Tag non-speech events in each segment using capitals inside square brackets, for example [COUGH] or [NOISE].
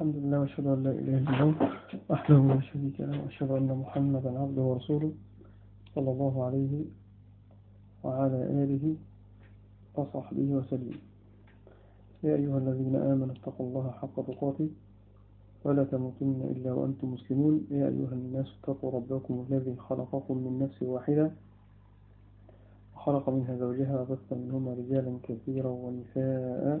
الحمد لله وأشهد أن لا إله إلا الله وحده لا شريك له وأشهد أن محمدا عبده ورسوله صلى الله عليه وعلى آله وصحبه وسلم. يا أيها الذين آمنوا اتقوا الله حق تقاته ولا تموتن إلا وأنتم مسلمون. يا أيها الناس اتقوا ربكم الذي خلقكم من نفس واحدة وخلق منها زوجها وبث منهما رجالا كثيرا ونساء.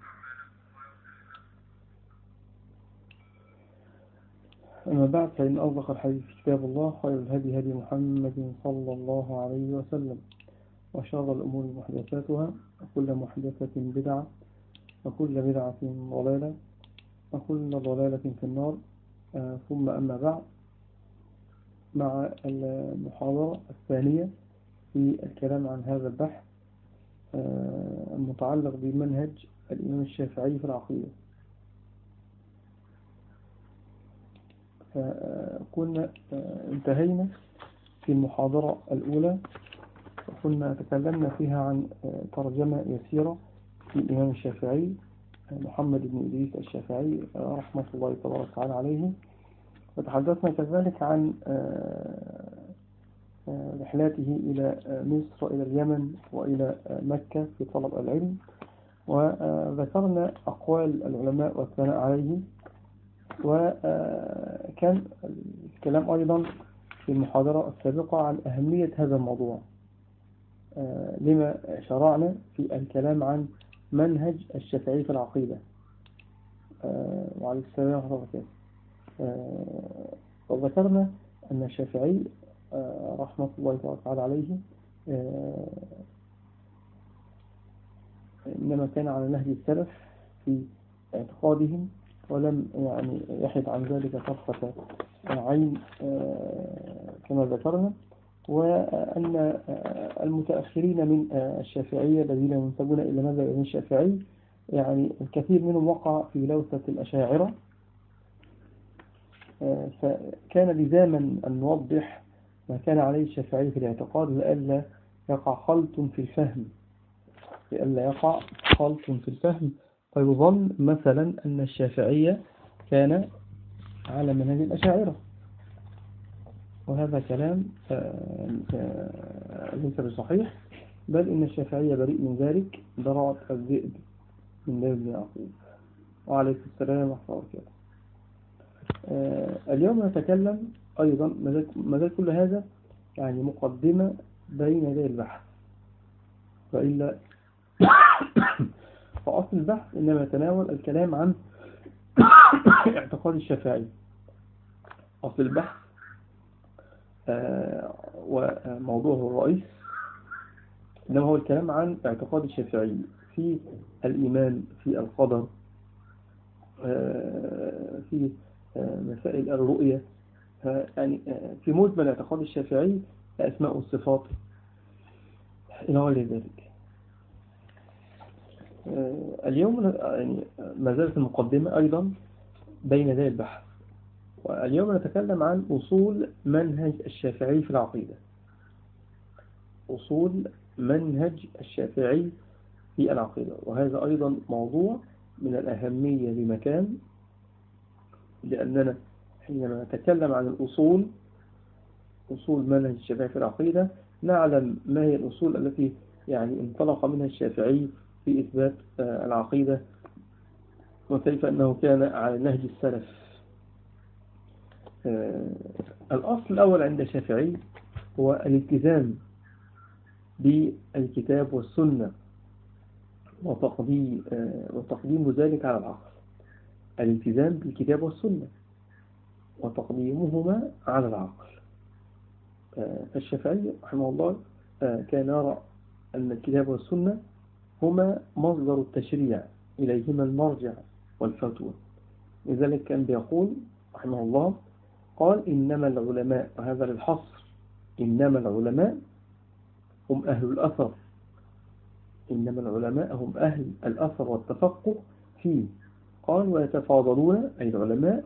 أما بعد فإن أصدق الحديث كتاب الله خير الهدي هدي محمد صلى الله عليه وسلم وشر الأمور محدثاتها وكل محدثة بدعة وكل بدعة ضلالة وكل ضلالة في النار. آه ثم أما بعد مع المحاضرة الثانية في الكلام عن هذا البحث آه المتعلق بمنهج الإمام الشافعي في العقيدة. كنا انتهينا في المحاضرة الأولى وكنا تكلمنا فيها عن ترجمة يسيرة للإمام الشافعي محمد بن إدريس الشافعي رحمة الله تبارك وتعالى عليه. وتحدثنا كذلك عن رحلاته إلى مصر إلى اليمن وإلى مكة في طلب العلم. وذكرنا أقوال العلماء والثناء عليه. وكان الكلام أيضا في المحاضرة السابقة عن أهمية هذا الموضوع لما شرعنا في الكلام عن منهج الشافعي في العقيدة. وعلى السلام ورحمة الله وذكرنا أن الشافعي رحمة الله تعالى عليه إنما كان على نهج السلف في اعتقادهم ولم يعني يحد عن ذلك طرفة عين كما ذكرنا وأن المتأخرين من الشافعية الذين ينسبون إلى مذهب ابن الشافعي يعني الكثير منهم وقع في لوثة الأشاعرة. فكان لزاما أن نوضح ما كان عليه الشافعي في الاعتقاد لألا يقع خلط في الفهم لألا يقع خلط في الفهم. فيظن مثلا أن الشافعية كان على منهج الأشاعرة. وهذا كلام ليس بصحيح بل إن الشافعية بريء من ذلك براءة الذئب من بن يعقوب. وعليكم السلام ورحمة الله وبركاته. اليوم نتكلم أيضا ما كل هذا؟ يعني مقدمة بين يدي البحث. وإلا [COUGHS] فأصل البحث إنما يتناول الكلام عن [COUGHS] اعتقاد الشافعي. أصل البحث وموضوعه الرئيس إنما هو الكلام عن اعتقاد الشافعي في الإيمان في القدر في مسائل الرؤية يعني في مجمل اعتقاد الشافعي أسماء والصفات إلى غير ذلك. اليوم يعني ما زالت المقدمة أيضا بين ذي البحث. واليوم نتكلم عن أصول منهج الشافعي في العقيدة. أصول منهج الشافعي في العقيدة. وهذا أيضا موضوع من الأهمية بمكان لأننا حينما نتكلم عن الأصول أصول منهج الشافعي في العقيدة نعلم ما هي الأصول التي يعني انطلق منها الشافعي في إثبات العقيدة وكيف أنه كان على نهج السلف. الأصل الأول عند الشافعي هو الالتزام بالكتاب والسنة وتقديم, وتقديم ذلك على العقل. الالتزام بالكتاب والسنة وتقديمهما على العقل. فالشافعي رحمه الله كان يرى أن الكتاب والسنة هما مصدر التشريع إليهما المرجع والفتوى. لذلك كان بيقول رحمه الله قال إنما العلماء وهذا للحصر إنما العلماء هم أهل الأثر. إنما العلماء هم أهل الأثر والتفقه فيه. قال ويتفاضلون أي العلماء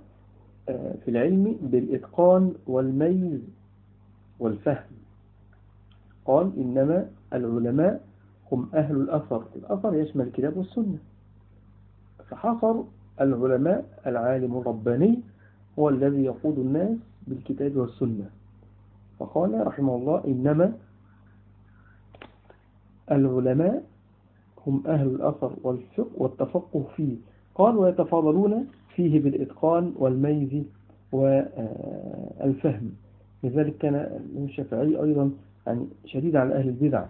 آه، في العلم بالإتقان والميز والفهم. قال إنما العلماء هم أهل الأثر. الأثر يشمل الكتاب والسنة. فحصر العلماء العالم الرباني هو الذي يقود الناس بالكتاب والسنة. فقال رحمه الله إنما العلماء هم أهل الأثر والفقه والتفقه فيه. قال ويتفاضلون فيه بالإتقان والميز والفهم. لذلك كان الشافعي أيضا يعني شديد على أهل البدع.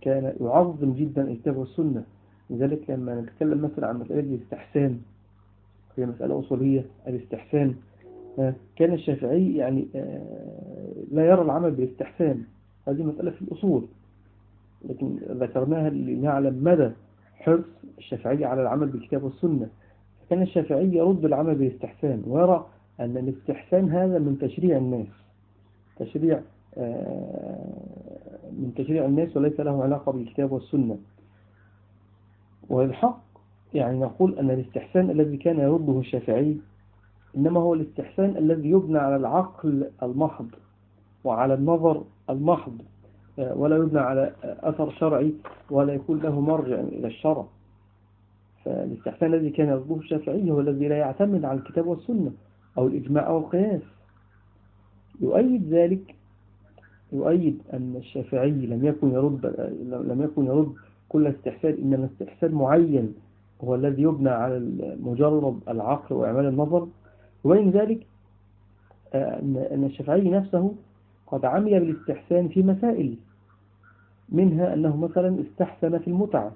كان يعظم جدا الكتاب والسنة. لذلك لما نتكلم مثلا عن مسألة الاستحسان هي مسألة أصولية الاستحسان آه، كان الشافعي يعني آه، لا يرى العمل بالاستحسان. هذه مسألة في الأصول. لكن ذكرناها لنعلم مدى حرص الشافعي على العمل بالكتاب والسنة. كان الشافعي يرد العمل بالاستحسان ويرى أن الاستحسان هذا من تشريع الناس. تشريع آه، من تشريع الناس وليس له علاقة بالكتاب والسنة. والحق يعني نقول أن الاستحسان الذي كان يرده الشافعي إنما هو الاستحسان الذي يبنى على العقل المحض وعلى النظر المحض ولا يبنى على أثر شرعي ولا يكون له مرجع إلى الشرع. فالاستحسان الذي كان يرده الشافعي هو الذي لا يعتمد على الكتاب والسنة أو الإجماع أو القياس يؤيد ذلك يؤيد أن الشافعي لم يكن يرد لم يكن يرد كل استحسان إنما استحسان معين هو الذي يبنى على مجرد العقل وإعمال النظر وين ذلك آه، أن الشافعي نفسه قد عمل بالاستحسان في مسائل منها أنه مثلا استحسن في المتعة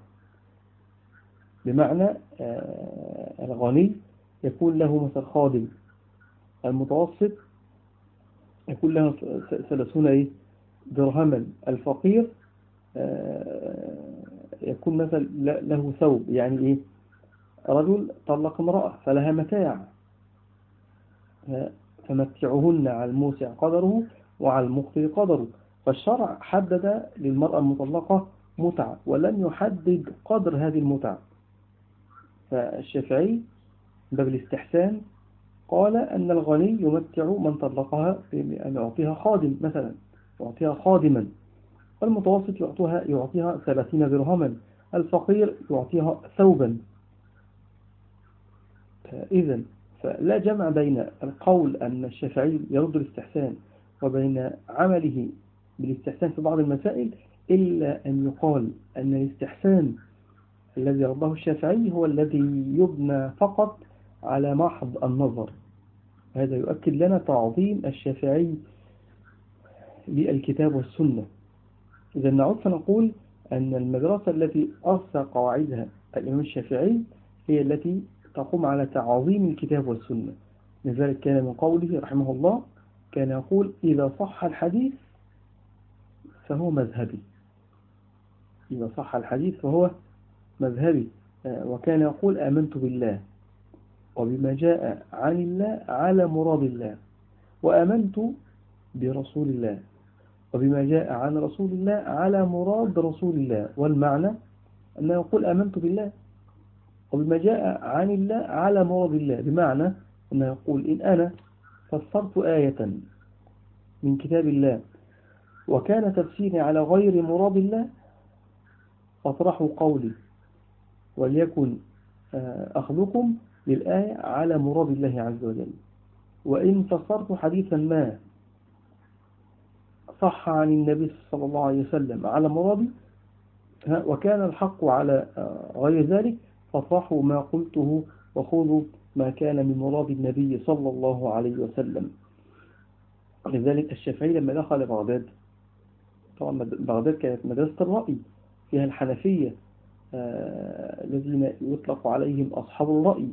بمعنى آه، الغني يكون له مثل خادم المتوسط يكون له ثلاثون إيه؟ درهما الفقير آه، يكون مثل له ثوب يعني إيه؟ رجل طلق امرأة فلها متاع فمتعهن على الموسع قدره وعلى المخطئ قدره فالشرع حدد للمرأة المطلقة متعة ولم يحدد قدر هذه المتعة فالشافعي باب الاستحسان قال أن الغني يمتع من طلقها بأن يعطيها خادم مثلا. يعطيها خادما. والمتوسط يعطيها, يعطيها ثلاثين درهما. الفقير يعطيها ثوبا. إذا فلا جمع بين القول أن الشافعي يرد الاستحسان وبين عمله بالاستحسان في بعض المسائل إلا أن يقال أن الاستحسان الذي رباه الشافعي هو الذي يبنى فقط على محض النظر. هذا يؤكد لنا تعظيم الشافعي للكتاب والسنة. إذا نعود فنقول أن المدرسة التي أرسى قواعدها الإمام الشافعي هي التي تقوم على تعظيم الكتاب والسنة. لذلك كان من قوله رحمه الله كان يقول إذا صح الحديث فهو مذهبي. إذا صح الحديث فهو مذهبي. آه، وكان يقول آمنت بالله وبما جاء عن الله على مراد الله وآمنت برسول الله. وبما جاء عن رسول الله على مراد رسول الله. والمعنى أنه يقول آمنت بالله. وبما جاء عن الله على مراد الله. بمعنى أنه يقول إن أنا فسرت آية من كتاب الله وكان تفسيري على غير مراد الله فاطرحوا قولي وليكن آه، أخذكم للآية على مراد الله عز وجل. وإن فسرت حديثا ما صح عن النبي صلى الله عليه وسلم على مرادي وكان الحق على آه، غير ذلك فصحوا ما قلته وخذوا ما كان من مراد النبي صلى الله عليه وسلم. لذلك الشافعي لما دخل بغداد طبعا بغداد كانت مدرسة الرأي فيها الحنفية آه، الذين يطلق عليهم أصحاب الرأي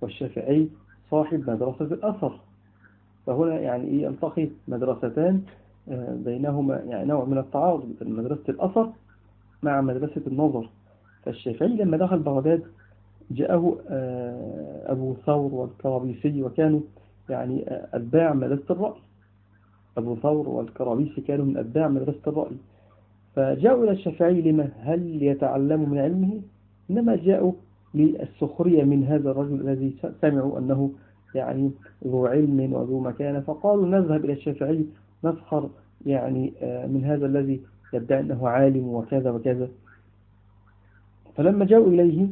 والشافعي صاحب مدرسة الأثر. فهنا يعني إيه يلتقي مدرستان بينهما يعني نوع من التعارض مدرسة الأثر مع مدرسة النظر. فالشافعي لما دخل بغداد جاءه آه، أبو ثور والكرابيسي وكانوا يعني أتباع مدرسة الرأي. أبو ثور والكرابيسي كانوا من أتباع مدرسة الرأي. فجاءوا إلى الشافعي لما هل يتعلم من علمه؟ إنما جاءوا للسخرية من هذا الرجل الذي سمعوا أنه يعني ذو علم وذو مكانة. فقالوا نذهب إلى الشافعي نسخر يعني آه، من هذا الذي يدعي أنه عالم وكذا وكذا. فلما جاءوا إليه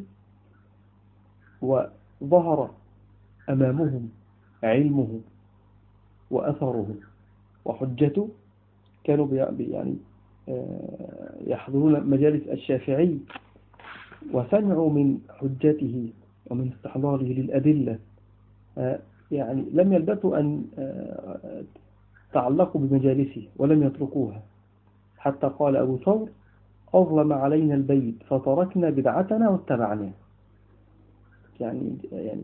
وظهر أمامهم علمه وأثره وحجته كانوا يعني آه، يحضرون مجالس الشافعي وسمعوا من حجته ومن استحضاره للأدلة. آه، يعني لم يلبثوا أن تعلقوا بمجالسه ولم يتركوها. حتى قال أبو ثور أظلم علينا البيت فتركنا بدعتنا واتبعناه. يعني يعني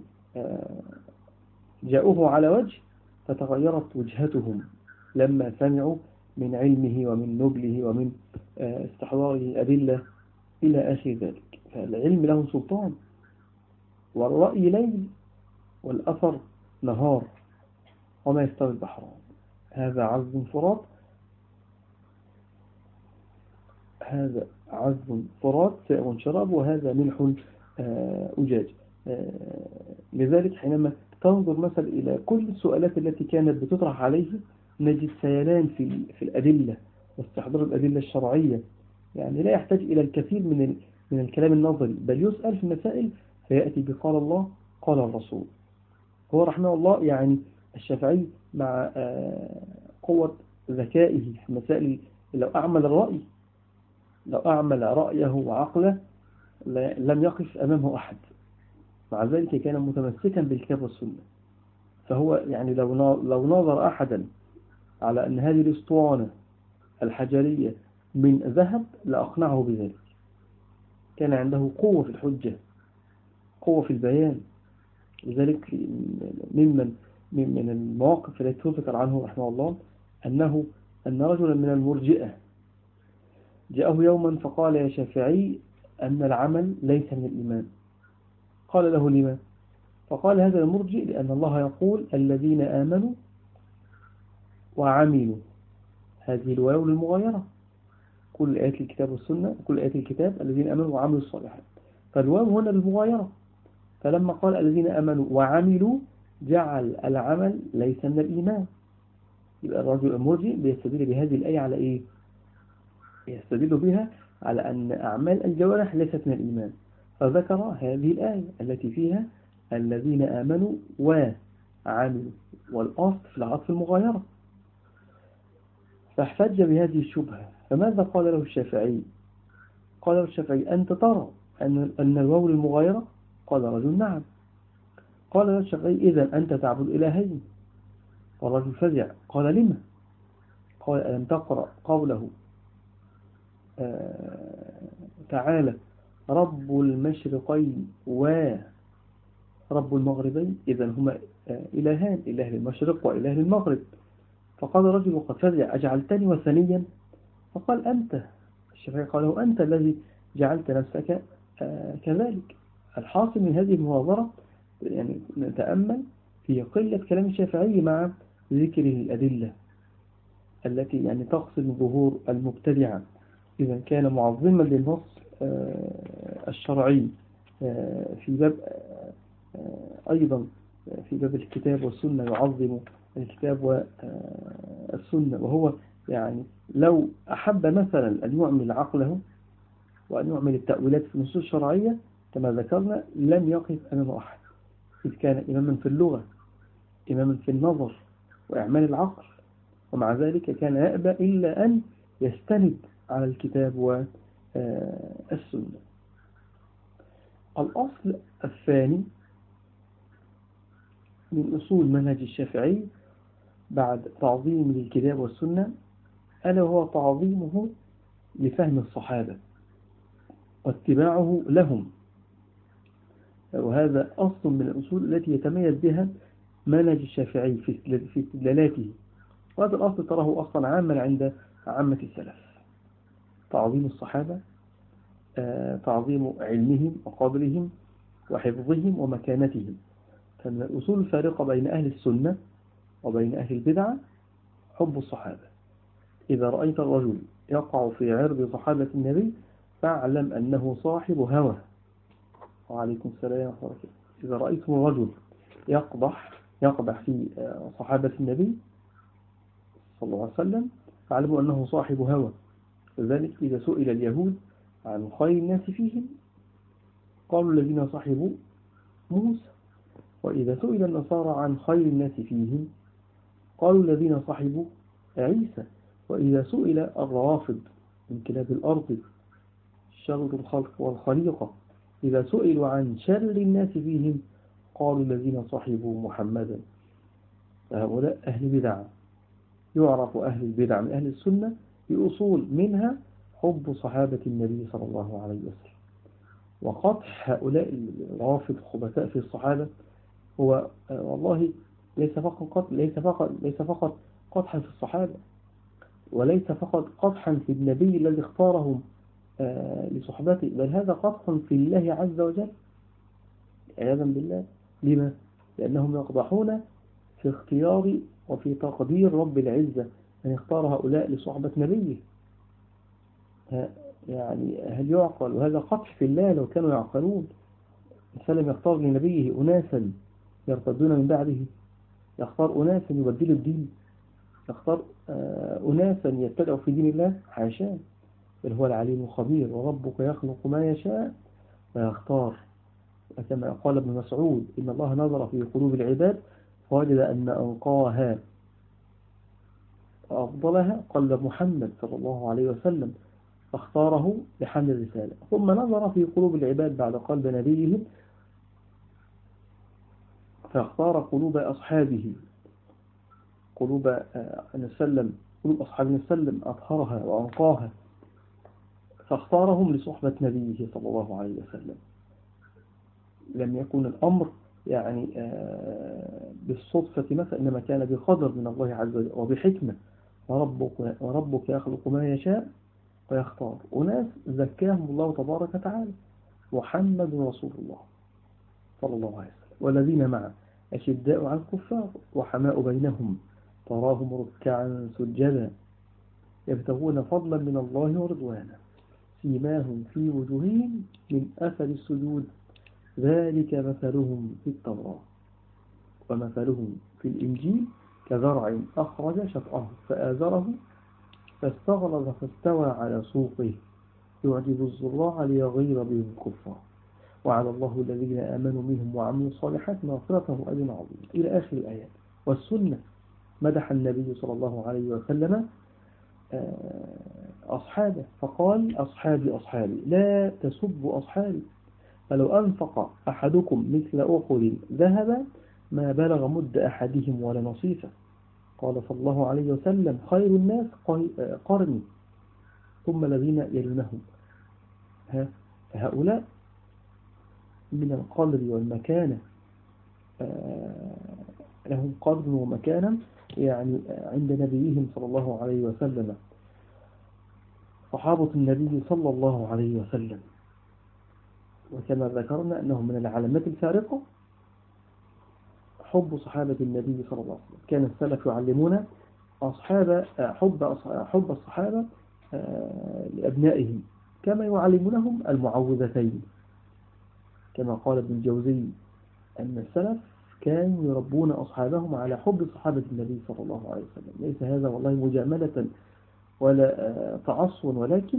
جاءوه على وجه فتغيرت وجهتهم لما سمعوا من علمه ومن نبله ومن آه، استحضاره الأدلة إلى آخر ذلك. فالعلم له سلطان والرأي ليل والأثر نهار وما يستوي البحران. هذا عذب فرات. هذا عذب فرات سائغ شراب وهذا ملح آه، أجاج. آه، لذلك حينما تنظر مثلا إلى كل السؤالات التي كانت بتطرح عليه نجد سيلان في في الأدلة واستحضار الأدلة الشرعية. يعني لا يحتاج إلى الكثير من من الكلام النظري بل يسأل في المسائل فيأتي بقال الله قال الرسول. هو رحمه الله يعني الشافعي مع آه، قوة ذكائه في مسائل لو أعمل الرأي لو أعمل رأيه وعقله لم يقف أمامه أحد. مع ذلك كان متمسكا بالكتاب والسنة. فهو يعني لو لو نظر أحدا على أن هذه الأسطوانة الحجرية من ذهب لأقنعه بذلك. كان عنده قوة في الحجة قوة في البيان. لذلك ممن من المواقف التي تذكر عنه رحمه الله أنه أن رجلا من المرجئة جاءه يوما فقال يا شافعي أن العمل ليس من الإيمان. قال له لما؟ فقال هذا المرجئ لأن الله يقول الذين آمنوا وعملوا. هذه الواو للمغايرة. كل آيات الكتاب والسنة كل آيات الكتاب الذين آمنوا وعملوا الصالحات. فالواو هنا للمغايرة. فلما قال الذين آمنوا وعملوا جعل العمل ليس من الإيمان. يبقى الرجل المرجئ بيستدل بهذه الآية على إيه؟ يستدل بها على أن أعمال الجوارح ليست من الإيمان. فذكر هذه الآية التي فيها الذين آمنوا وعملوا والأصل في العطف المغايرة. فاحتج بهذه الشبهة. فماذا قال له الشافعي؟ قال له الشافعي أنت ترى أن, أن الواو المغايرة؟ قال رجل نعم. قال له الشافعي إذا أنت تعبد إلهين. والرجل فزع. قال لما؟ قال ألم تقرأ قوله؟ آه تعالى رب المشرقين ورب المغربين. إذا هما آه، إلهان إله للمشرق وإله للمغرب فقال الرجل وقد فزع. أجعلتني وثنيا؟ فقال أنت. الشافعي قال له أنت الذي جعلت نفسك آه، كذلك. الحاصل من هذه المناظرة يعني نتأمل في قلة كلام الشافعي مع ذكره الأدلة التي يعني تقصد ظهور المبتدعة. إذا كان معظما للنص آه، الشرعي آه، في باب أيضا في باب الكتاب والسنة يعظم الكتاب والسنة وهو يعني لو أحب مثلا أن يعمل عقله وأن يعمل التأويلات في النصوص الشرعية كما ذكرنا لم يقف أمام أحد. إذ كان إماما في اللغة إماما في النظر وإعمال العقل ومع ذلك كان يأبى إلا أن يستند على الكتاب والسنة الأصل الثاني من أصول منهج الشافعي بعد تعظيم للكتاب والسنة ألا وهو تعظيمه لفهم الصحابة واتباعه لهم. وهذا أصل من الأصول التي يتميز بها منهج الشافعي في استدلالاته. وهذا الأصل تراه أصلا عاما عند عامة السلف. تعظيم الصحابة آه، تعظيم علمهم وقدرهم وحفظهم ومكانتهم. فمن الأصول الفارقة بين أهل السنة وبين أهل البدعة حب الصحابة. إذا رأيت الرجل يقع في عرض صحابة النبي فاعلم أنه صاحب هوى. وعليكم السلام ورحمة الله إذا رأيتم رجل يقضح يقضح في صحابة النبي صلى الله عليه وسلم فاعلموا أنه صاحب هوى. لذلك إذا سئل اليهود عن خير الناس فيهم قالوا الذين صاحبوا موسى. وإذا سئل النصارى عن خير الناس فيهم قالوا الذين صاحبوا عيسى. وإذا سئل الروافض من كلاب الأرض شر الخلق والخليقة. إذا سئلوا عن شر الناس فيهم قالوا الذين صاحبوا محمدا. هؤلاء أهل بدع. يعرف أهل البدع من أهل السنة بأصول منها حب صحابة النبي صلى الله عليه وسلم. وقطع هؤلاء الرافض خبثاء في الصحابة هو والله ليس فقط ليس فقط ليس فقط قطحا في الصحابة وليس فقط قطحا في النبي الذي اختارهم. لصحبته. بل هذا قطح في الله عز وجل. عياذا بالله. لما؟ لأنهم يقضحون في اختيار وفي تقدير رب العزة أن يختار هؤلاء لصحبة نبيه. يعني هل يعقل؟ وهذا قطح في الله لو كانوا يعقلون. فلم يختار لنبيه أناسا يرتدون من بعده. يختار أناسا يبدلوا الدين. يختار آه، أناسا يتبعوا في دين الله حاشا بل هو العليم الخبير وربك يخلق ما يشاء ويختار. كما قال ابن مسعود إن الله نظر في قلوب العباد فوجد أن أنقاها وأفضلها قلب محمد صلى الله عليه وسلم فاختاره لحمل الرسالة. ثم نظر في قلوب العباد بعد قلب نبيهم فاختار قلوب أصحابه. قلوب آه، نسلم قلوب أصحاب نسلم أطهرها وأنقاها. فاختارهم لصحبة نبيه صلى الله عليه وسلم. لم يكن الأمر يعني آه، بالصدفة مثلا إنما كان بقدر من الله عز وجل وبحكمة. وربك, وربك يخلق ما يشاء ويختار. أناس زكاهم الله تبارك وتعالى. محمد رسول الله صلى الله عليه وسلم. والذين معه أشداء على الكفار وحماء بينهم. تراهم ركعا سجدا. يبتغون فضلا من الله ورضوانا. سيماهم في وجوههم من أثر السجود. ذلك مثلهم في التوراة ومثلهم في الإنجيل كذرع أخرج شطأه فآذره فاستغلظ فاستوى على سوقه. يعجب الزراع ليغير بهم الكفار. وعلى الله الذين آمنوا منهم وعملوا الصالحات مغفرته أجر عظيم. إلى آخر الآيات. والسنة. مدح النبي صلى الله عليه وسلم آه، أصحابه فقال أصحابي أصحابي لا تسبوا أصحابي. فلو أنفق أحدكم مثل أحد ذهبا ما بلغ مد أحدهم ولا نصيفه. قال صلى الله عليه وسلم خير الناس قرني. ثم الذين يلونهم هؤلاء من القدر والمكانة. آه، لهم قدر ومكانة يعني عند نبيهم صلى الله عليه وسلم. صحابة النبي صلى الله عليه وسلم. وكما ذكرنا أنهم من العلامات الفارقة حب صحابة النبي صلى الله عليه وسلم. كان السلف يعلمون أصحاب حب حب الصحابة آه، لأبنائهم كما يعلمونهم المعوذتين. كما قال ابن الجوزي أن السلف كانوا يربون أصحابهم على حب صحابة النبي صلى الله عليه وسلم. ليس هذا والله مجاملة ولا آه، تعصوا ولكن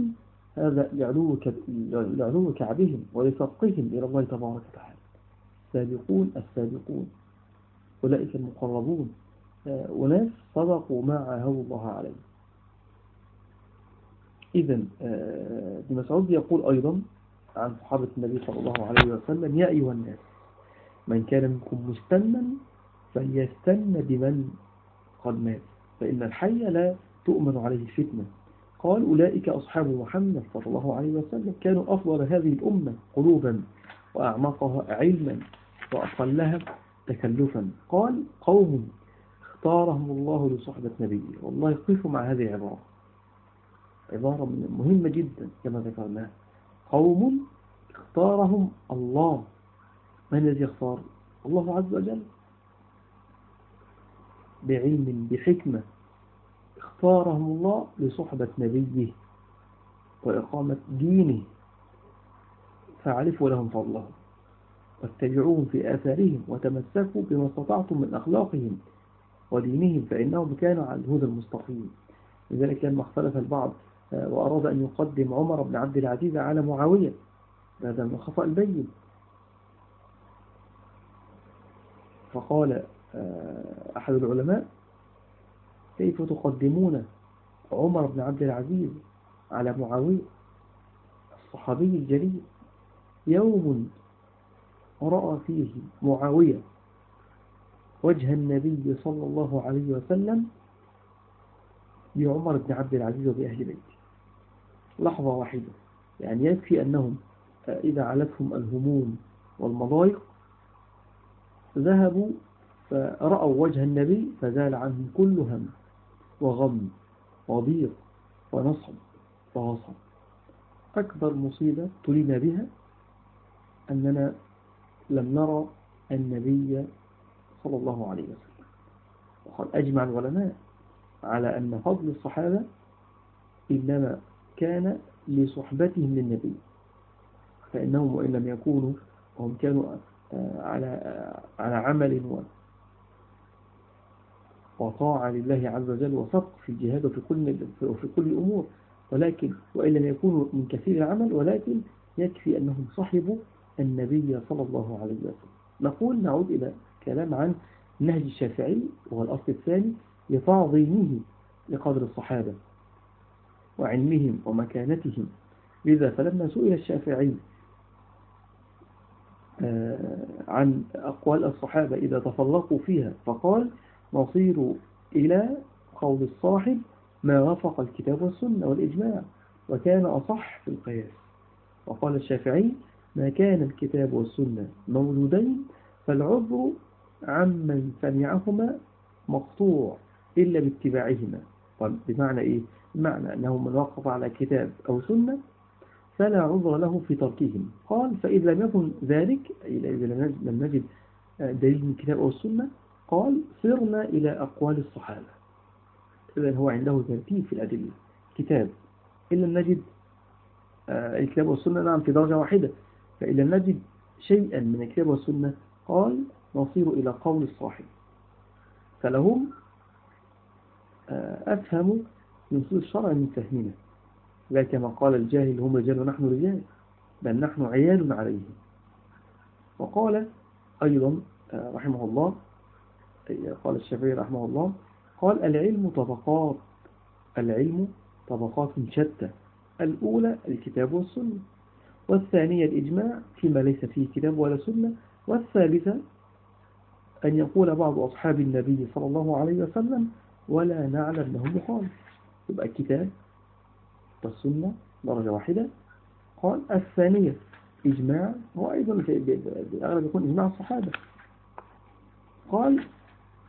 هذا لعلو كعبهم ولفقهم إلى الله تبارك وتعالى. السابقون السابقون أولئك المقربون آه، أناس صدقوا ما عاهدوا الله عليه. إذا آه، ابن مسعود يقول أيضا عن صحابة النبي صلى الله عليه وسلم يا أيها الناس من كان منكم مستنا فليستن بمن قد مات فإن الحي لا تؤمن عليه فتنة. قال أولئك أصحاب محمد صلى الله عليه وسلم كانوا أفضل هذه الأمة قلوبا وأعمقها علما وأقلها تكلفا. قال قوم اختارهم الله لصحبة نبيه. والله قفوا مع هذه العبارة. عبارة مهمة جدا كما ذكرنا قوم اختارهم الله. من الذي اختار؟ الله عز وجل. بعلم بحكمة. اختارهم الله لصحبة نبيه وإقامة دينه. فاعرفوا لهم فضلهم واتبعوهم في آثارهم وتمسكوا بما استطعتم من أخلاقهم ودينهم فإنهم كانوا على الهدى المستقيم. لذلك لما اختلف البعض آه، وأراد أن يقدم عمر بن عبد العزيز على معاوية هذا من الخطأ البين. فقال آه، أحد العلماء كيف تقدمون عمر بن عبد العزيز على معاوية الصحابي الجليل؟ يوم رأى فيه معاوية وجه النبي صلى الله عليه وسلم بعمر بن عبد العزيز وبأهل بيته. لحظة واحدة يعني يكفي أنهم إذا علتهم الهموم والمضايق ذهبوا فرأوا وجه النبي فزال عنهم كل هم. وغم وضيق ونصب وغصب. أكبر مصيبة تلينا بها أننا لم نرى النبي صلى الله عليه وسلم. وقد أجمع العلماء على أن فضل الصحابة إنما كان لصحبتهم للنبي فإنهم وإن لم يكونوا وهم كانوا آه، على آه، على عمل وطاعة لله عز وجل وصدق في الجهاد وفي كل وفي كل الأمور. ولكن وإن لم يكونوا من كثير العمل ولكن يكفي أنهم صحبوا النبي صلى الله عليه وسلم. نقول نعود إلى كلام عن نهج الشافعي وهو الأصل الثاني لتعظيمه لقدر الصحابة وعلمهم ومكانتهم. لذا فلما سئل الشافعي آه، عن أقوال الصحابة إذا تفلقوا فيها فقال نصير إلى قول الصاحب ما وافق الكتاب والسنة والإجماع وكان أصح في القياس. وقال الشافعي ما كان الكتاب والسنة موجودين فالعذر عمن سمعهما مقطوع إلا باتباعهما. طيب بمعنى إيه؟ بمعنى أنه من وقف على كتاب أو سنة فلا عذر له في تركهم. قال فإذا لم يكن ذلك إذا لم نجد دليل من الكتاب أو السنة قال صرنا إلى أقوال الصحابة. إذا هو عنده ترتيب في الأدلة. كتاب. إن لم نجد آه، الكتاب والسنة نعم في درجة واحدة. فإن لم نجد شيئا من الكتاب والسنة قال نصير إلى قول الصاحب. فلهم آه، أفهموا نصوص الشرع من فهمنا لا كما قال الجاهل هم رجال ونحن رجال بل نحن عيال عليهم. وقال أيضا آه، رحمه الله قال الشافعي رحمه الله قال العلم طبقات العلم طبقات شتى. الأولى الكتاب والسنة والثانية الإجماع فيما ليس فيه كتاب ولا سنة والثالثة أن يقول بعض أصحاب النبي صلى الله عليه وسلم ولا نعلم له مخالف يبقى الكتاب والسنة درجة واحدة. قال الثانية إجماع هو أيضا بالأغلب يكون إجماع الصحابة. قال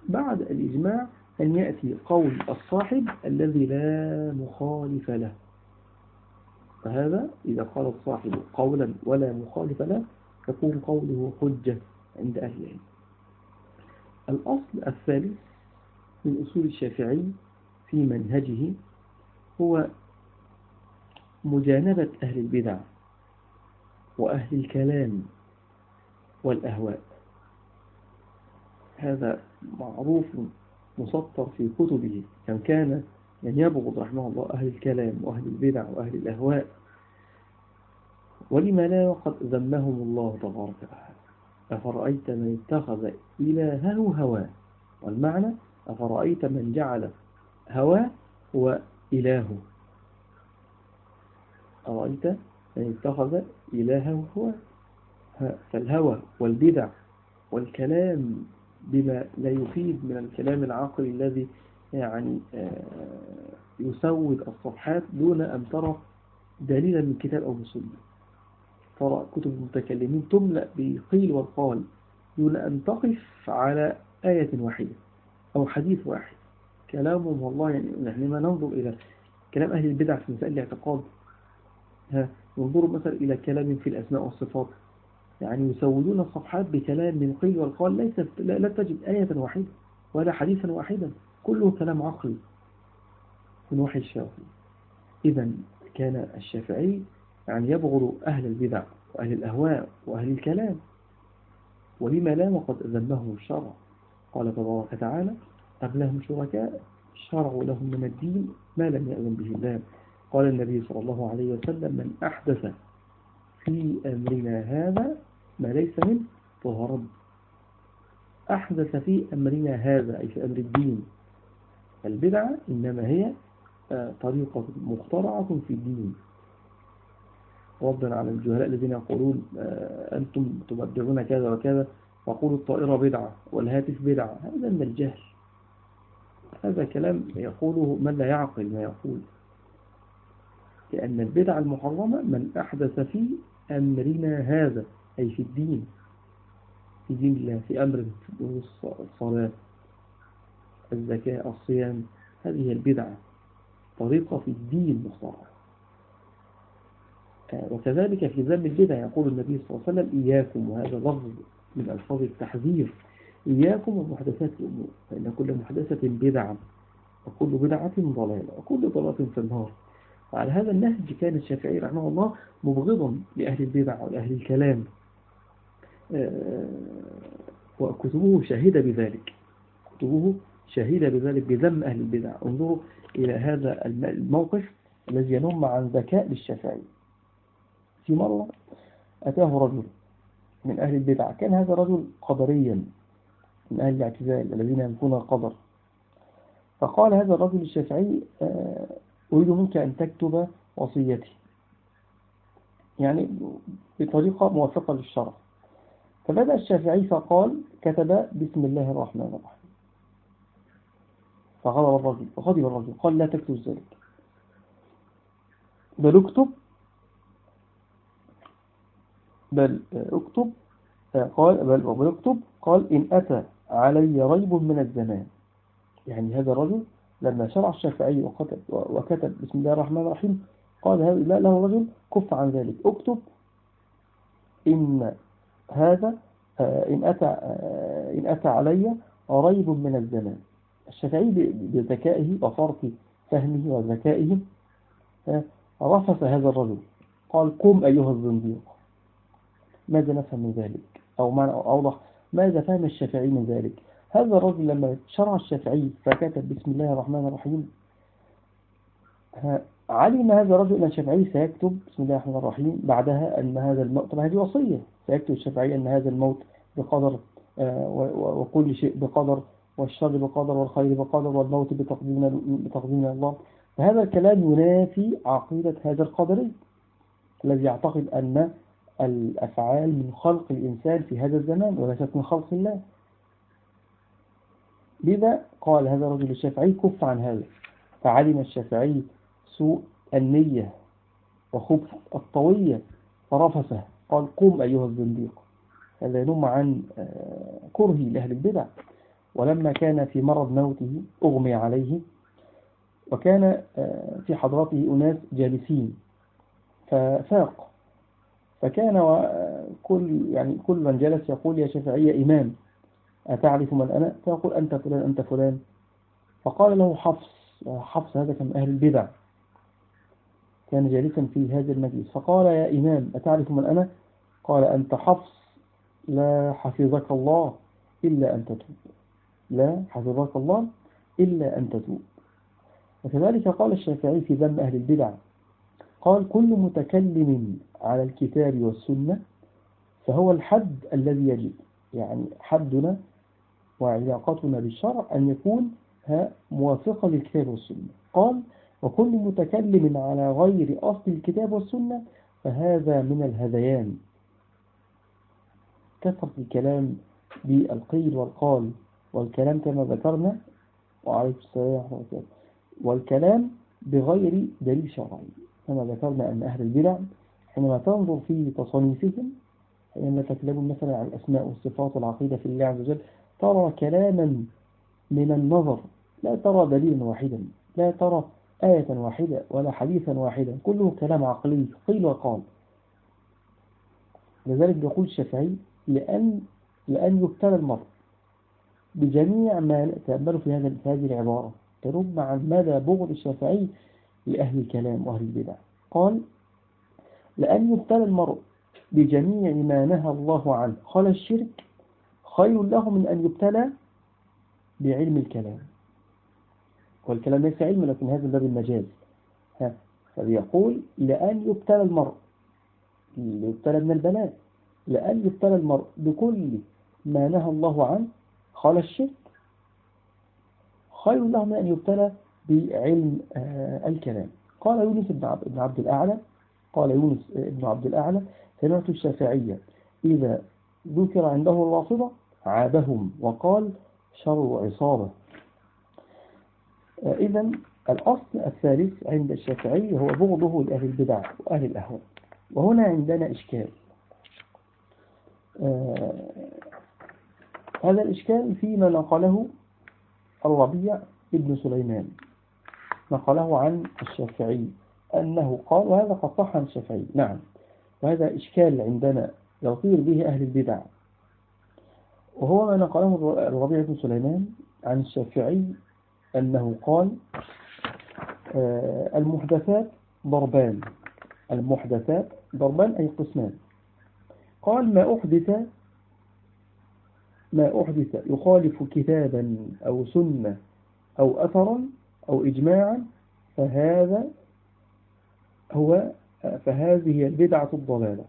بعد الإجماع أن يأتي قول الصاحب الذي لا مخالف له. فهذا إذا قال الصاحب قولا ولا مخالف له يكون قوله حجة عند أهل العلم. الأصل الثالث من أصول الشافعي في منهجه هو مجانبة أهل البدع وأهل الكلام والأهواء. هذا معروف مسطر في كتبه كم كان من يبغض رحمه الله أهل الكلام وأهل البدع وأهل الأهواء. ولما لا وقد ذمهم الله تبارك وتعالى؟ أفرأيت من اتخذ إلهه هواه؟ والمعنى أفرأيت من جعل هواه هو إلهه. أرأيت من اتخذ إلهه هو؟ فالهوى والبدع والكلام بما لا يفيد من الكلام العاقل الذي يعني آه، يسود الصفحات دون أن ترى دليلا من كتاب أو مسلم ترى كتب المتكلمين تملأ بقيل والقال دون أن تقف على آية واحدة أو حديث واحد. كلامهم والله يعني ما ننظر إلى كلام أهل البدع في مسائل الاعتقاد ها ننظر مثلا إلى كلام في الأسماء والصفات. يعني يسودون الصفحات بكلام من قيل والقال ليس لا تجد آية واحدة ولا حديثا واحدا كله كلام عقلي من وحي الشافعي. إذا كان الشافعي يعني يبغض أهل البدع وأهل الأهواء وأهل الكلام ولما لا وقد ذمهم الشرع قال تبارك وتعالى أم لهم شركاء؟ شرعوا لهم من الدين ما لم يأذن به الله. قال النبي صلى الله عليه وسلم من أحدث في أمرنا هذا ما ليس منه فهو رد أحدث في أمرنا هذا أي في أمر الدين البدعة إنما هي آه، طريقة مخترعة في الدين. ردا على الجهلاء الذين يقولون آه، أنتم تبدعون كذا وكذا وقولوا الطائرة بدعة والهاتف بدعة هذا من الجهل. هذا كلام يقوله من لا يعقل ما يقول. لأن البدعة المحرمة من أحدث في أمرنا هذا. أي في الدين في دين الله في أمر الصلاة الزكاة الصيام. هذه البدعة. طريقة في الدين مختارة وكذلك في ذنب البدع يقول النبي صلى الله عليه وسلم إياكم وهذا لفظ من ألفاظ التحذير. إياكم ومحدثات الأمور فإن كل محدثة بدعة وكل بدعة ضلالة وكل ضلالة في النار. وعلى هذا النهج كان الشافعي رحمه الله مبغضا لأهل البدع ولأهل الكلام. آه، وكتبه شاهدة بذلك. كتبه شاهدة بذلك بذم أهل البدع. انظروا إلى هذا الموقف الذي ينم عن ذكاء للشافعي. في مرة أتاه رجل من أهل البدع. كان هذا الرجل قدريا من أهل الاعتزال الذين ينفون القدر. فقال هذا الرجل الشافعي آه، أريد منك أن تكتب وصيتي. يعني بطريقة موافقة للشرع. فبدأ الشافعي فقال كتب بسم الله الرحمن الرحيم. فغضب الرجل فغضب الرجل قال لا تكتب ذلك بل اكتب بل اكتب قال بل, بل اكتب قال إن أتى علي ريب من الزمان. يعني هذا الرجل لما شرع الشافعي وكتب, وكتب بسم الله الرحمن الرحيم قال هذا لا له رجل كف عن ذلك. اكتب إن هذا آه، إن أتى, آه، إن أتى علي ريب من الزمان. الشافعي بذكائه وفرط فهمه وذكائه آه، رفث هذا الرجل. قال قم أيها الزنديق. ماذا نفهم من ذلك؟ أو معنى أوضح ماذا فهم الشافعي من ذلك؟ هذا الرجل لما شرع الشافعي فكتب بسم الله الرحمن الرحيم علم هذا الرجل أن الشافعي سيكتب بسم الله الرحمن الرحيم بعدها أن هذا الموت طبعا هذه وصية سيكتب الشافعي أن هذا الموت بقدر آه، وكل شيء بقدر والشر بقدر والخير بقدر والموت بتقديم الله. فهذا الكلام ينافي عقيدة هذا القدري الذي يعتقد أن الأفعال من خلق الإنسان في هذا الزمان وليست من خلق الله. لذا قال هذا الرجل الشافعي كف عن هذا. فعلم الشافعي سوء النية وخبث الطوية فرفسه قال قم أيها الزنديق. هذا ينم عن آه، كره لأهل البدع. ولما كان في مرض موته أغمي عليه وكان آه، في حضرته أناس جالسين ففاق. فكان كل يعني كل من جلس يقول يا شافعي إمام أتعرف من أنا فيقول أنت فلان أنت فلان. فقال له حفص حفص هذا كان أهل البدع. كان جالسا في هذا المجلس. فقال يا إمام أتعرف من أنا قال أنت حفص. لا حفظك الله إلا أن تتوب. لا حفظك الله إلا أن تتوب. وكذلك قال الشافعي في ذم أهل البدع. قال كل متكلم على الكتاب والسنة فهو الحد الذي يجب. يعني حدنا وعلاقتنا بالشرع أن يكون موافقة للكتاب والسنة. قال وكل متكلم على غير أصل الكتاب والسنة فهذا من الهذيان. كثرة الكلام بالقيل والقال والكلام كما ذكرنا وعليكم السلام والكلام بغير دليل شرعي كما ذكرنا أن أهل البدع حينما تنظر في تصنيفهم حينما تكلموا مثلا عن الأسماء والصفات والعقيدة في الله عز وجل ترى كلاما من النظر لا ترى دليلا واحدا لا ترى آية واحدة ولا حديثا واحدا. كله كلام عقلي قيل وقال. لذلك يقول الشافعي لأن لأن يبتلى المرء. بجميع ما تأمله في هذه العبارة. تنم عن مدى بغض الشافعي لأهل الكلام وأهل البدع. قال لأن يبتلى المرء بجميع ما نهى الله عنه. قال الشرك خير له من أن يبتلى بعلم الكلام. والكلام ليس علم لكن هذا باب المجاز. فبيقول لأن يبتلى المرء. يبتلى من البلاء لأن يبتلى المرء بكل ما نهى الله عنه قال الشرك. خير له من أن يبتلى بعلم آه، الكلام. قال يونس بن عبد الأعلى. قال يونس بن عبد الأعلى سمعت الشافعية إذا ذكر عنده الرافضة عابهم وقال شر عصابة. آه، إذا الأصل الثالث عند الشافعي هو بغضه لأهل البدع وأهل الأهواء. وهنا عندنا إشكال. آه، هذا الإشكال فيما نقله الربيع ابن سليمان. نقله عن الشافعي أنه قال وهذا قد صح عن الشافعي. نعم وهذا إشكال عندنا يطير به أهل البدع. وهو ما نقله الربيع بن سليمان عن الشافعي أنه قال آه، المحدثات ضربان. المحدثات ضربان أي قسمان. قال ما أحدث ما أحدث يخالف كتابا أو سنة أو أثرا أو إجماعا فهذا هو فهذه البدعة الضلالة.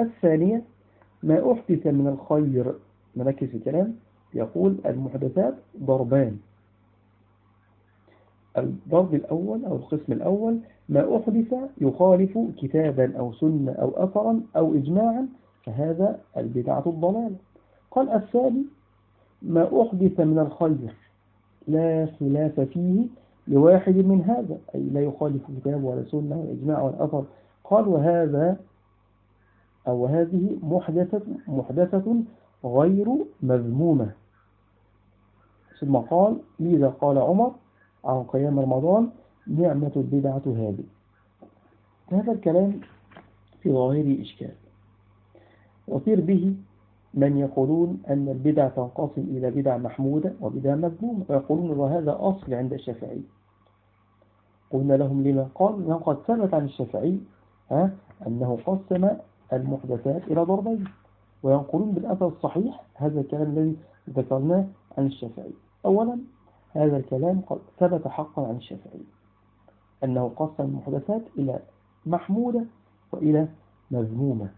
الثانية ما أحدث من الخير. نركز في الكلام يقول المحدثات ضربان. الضرب الأول أو القسم الأول ما أحدث يخالف كتابا أو سنة أو أثرا أو إجماعا فهذا البدعة الضلالة. قال الثاني ما أحدث من الخير لا خلاف فيه لواحد من هذا أي لا يخالف كتاب ولا سنة ولا إجماع ولا أثر. قال وهذا أو هذه محدثة, محدثة غير مذمومة. ثم قال لذا قال عمر عن قيام رمضان نعمة البدعة هذه. هذا الكلام في ظاهر إشكال. وصير به من يقولون أن البدع تنقسم إلى بدع محمودة وبدع مذمومة ويقولون وهذا أصل عند الشافعي. قلنا لهم لما قال؟ أنه قد ثبت عن الشافعي أنه قسم المحدثات إلى ضربين. وينقلون بالأثر الصحيح هذا الكلام الذي ذكرناه عن الشافعي. أولا هذا الكلام قد ثبت حقا عن الشافعي أنه قسم المحدثات إلى محمودة وإلى مذمومة.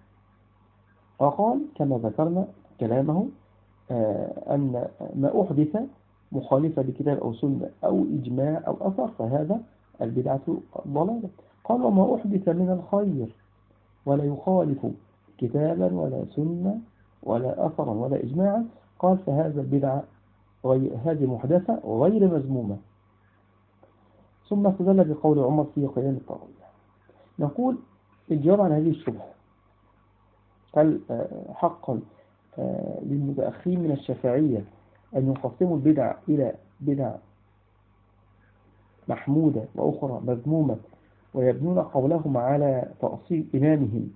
وقال كما ذكرنا كلامه آه، أن ما أحدث مخالفة لكتاب أو سنة أو إجماع أو أثر فهذا البدعة ضلالة. قال وما أحدث من الخير ولا يخالف كتابا ولا سنة ولا أثرا ولا إجماعا. قال فهذا البدعة هذه محدثة غير مذمومة. ثم استدل بقول عمر في قيام الطاغية نقول الجواب عن هذه الشبهة. هل آه، حقا آه، للمتأخرين من الشافعية أن يقسموا البدع إلى بدع محمودة وأخرى مذمومة ويبنون قولهم على تأصيل إمامهم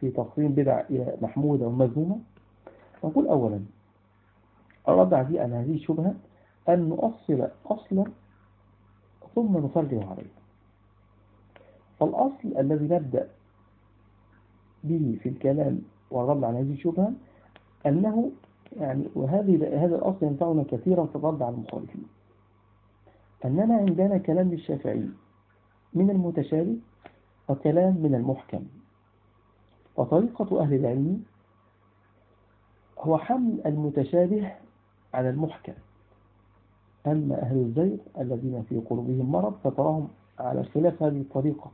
في تقسيم بدع إلى محمودة ومذمومة؟ نقول أولا الرد على هذه الشبهة أن نؤصل أصلا ثم نفرغ عليه. فالأصل الذي نبدأ به في الكلام والرد على هذه الشبهة أنه يعني وهذه هذا الأصل ينفعنا كثيرا في الرد على المخالفين. أننا عندنا كلام للشافعي من المتشابه وكلام من المحكم. وطريقة أهل العلم هو حمل المتشابه على المحكم. أما أهل الزيغ الذين في قلوبهم مرض فتراهم على خلاف هذه الطريقة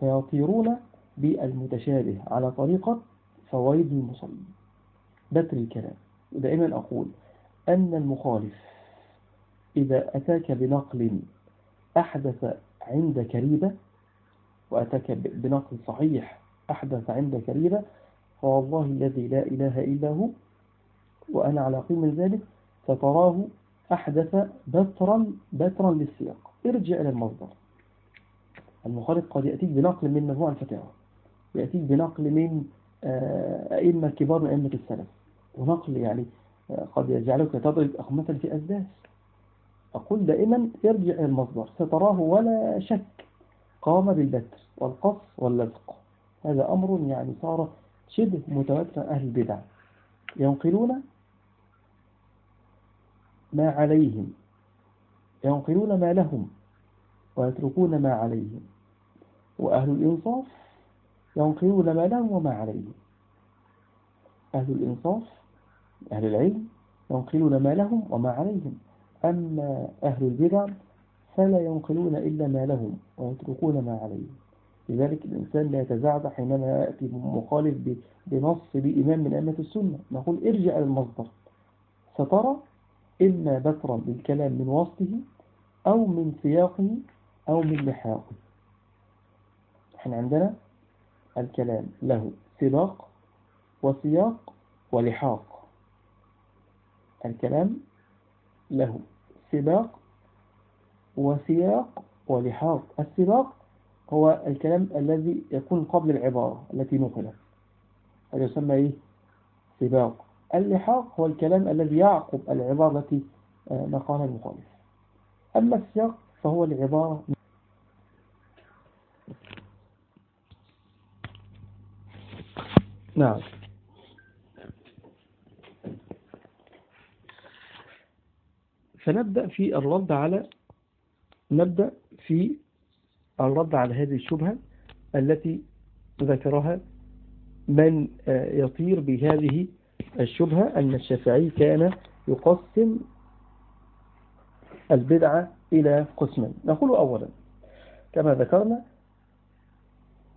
فيطيرون بالمتشابه على طريقة فوائد المصلي. بتر الكلام. ودائما أقول أن المخالف إذا أتاك بنقل أحدث عند كريبة وأتاك بنقل صحيح أحدث عند كريبة فوالله الذي لا إله إلا هو وأنا على قيم من ذلك فتراه أحدث بترا بترا للسياق. ارجع إلى المصدر. المخالف قد يأتيك بنقل من مجموع الفتاوى. يأتيك بنقل من آه، أئمة كبار من أئمة السلف. ونقل يعني آه، قد يجعلك تضرب أخمة في أسداس أقول دائما يرجع إلى المصدر. ستراه ولا شك قام بالبتر والقص واللزق. هذا أمر يعني صار شبه متواتر أهل البدع. ينقلون ما عليهم ينقلون ما لهم ويتركون ما عليهم. وأهل الإنصاف ينقلون ما لهم وما عليهم. أهل الإنصاف أهل العلم ينقلون ما لهم وما عليهم. أما أهل البدع فلا ينقلون إلا ما لهم ويتركون ما عليهم. لذلك الإنسان لا يتزعزع حينما يأتي مخالف بنص بإمام من أئمة السنة. نقول ارجع إلى المصدر. سترى إما بترا بالكلام من وسطه أو من سياقه أو من لحاقه. إحنا عندنا الكلام له سباق وسياق ولحاق. الكلام له سباق وسياق ولحاق. السباق هو الكلام الذي يكون قبل العبارة التي نقلت. هذا يسمى إيه؟ سباق. اللحاق هو الكلام الذي يعقب العبارة التي آه، نقلها المخالف. أما السياق فهو العبارة نعم. فنبدأ في الرد على نبدأ في الرد على هذه الشبهة التي ذكرها من آه، يطير بهذه الشبهة أن الشافعي كان يقسم البدعة إلى قسمين. نقول أولا كما ذكرنا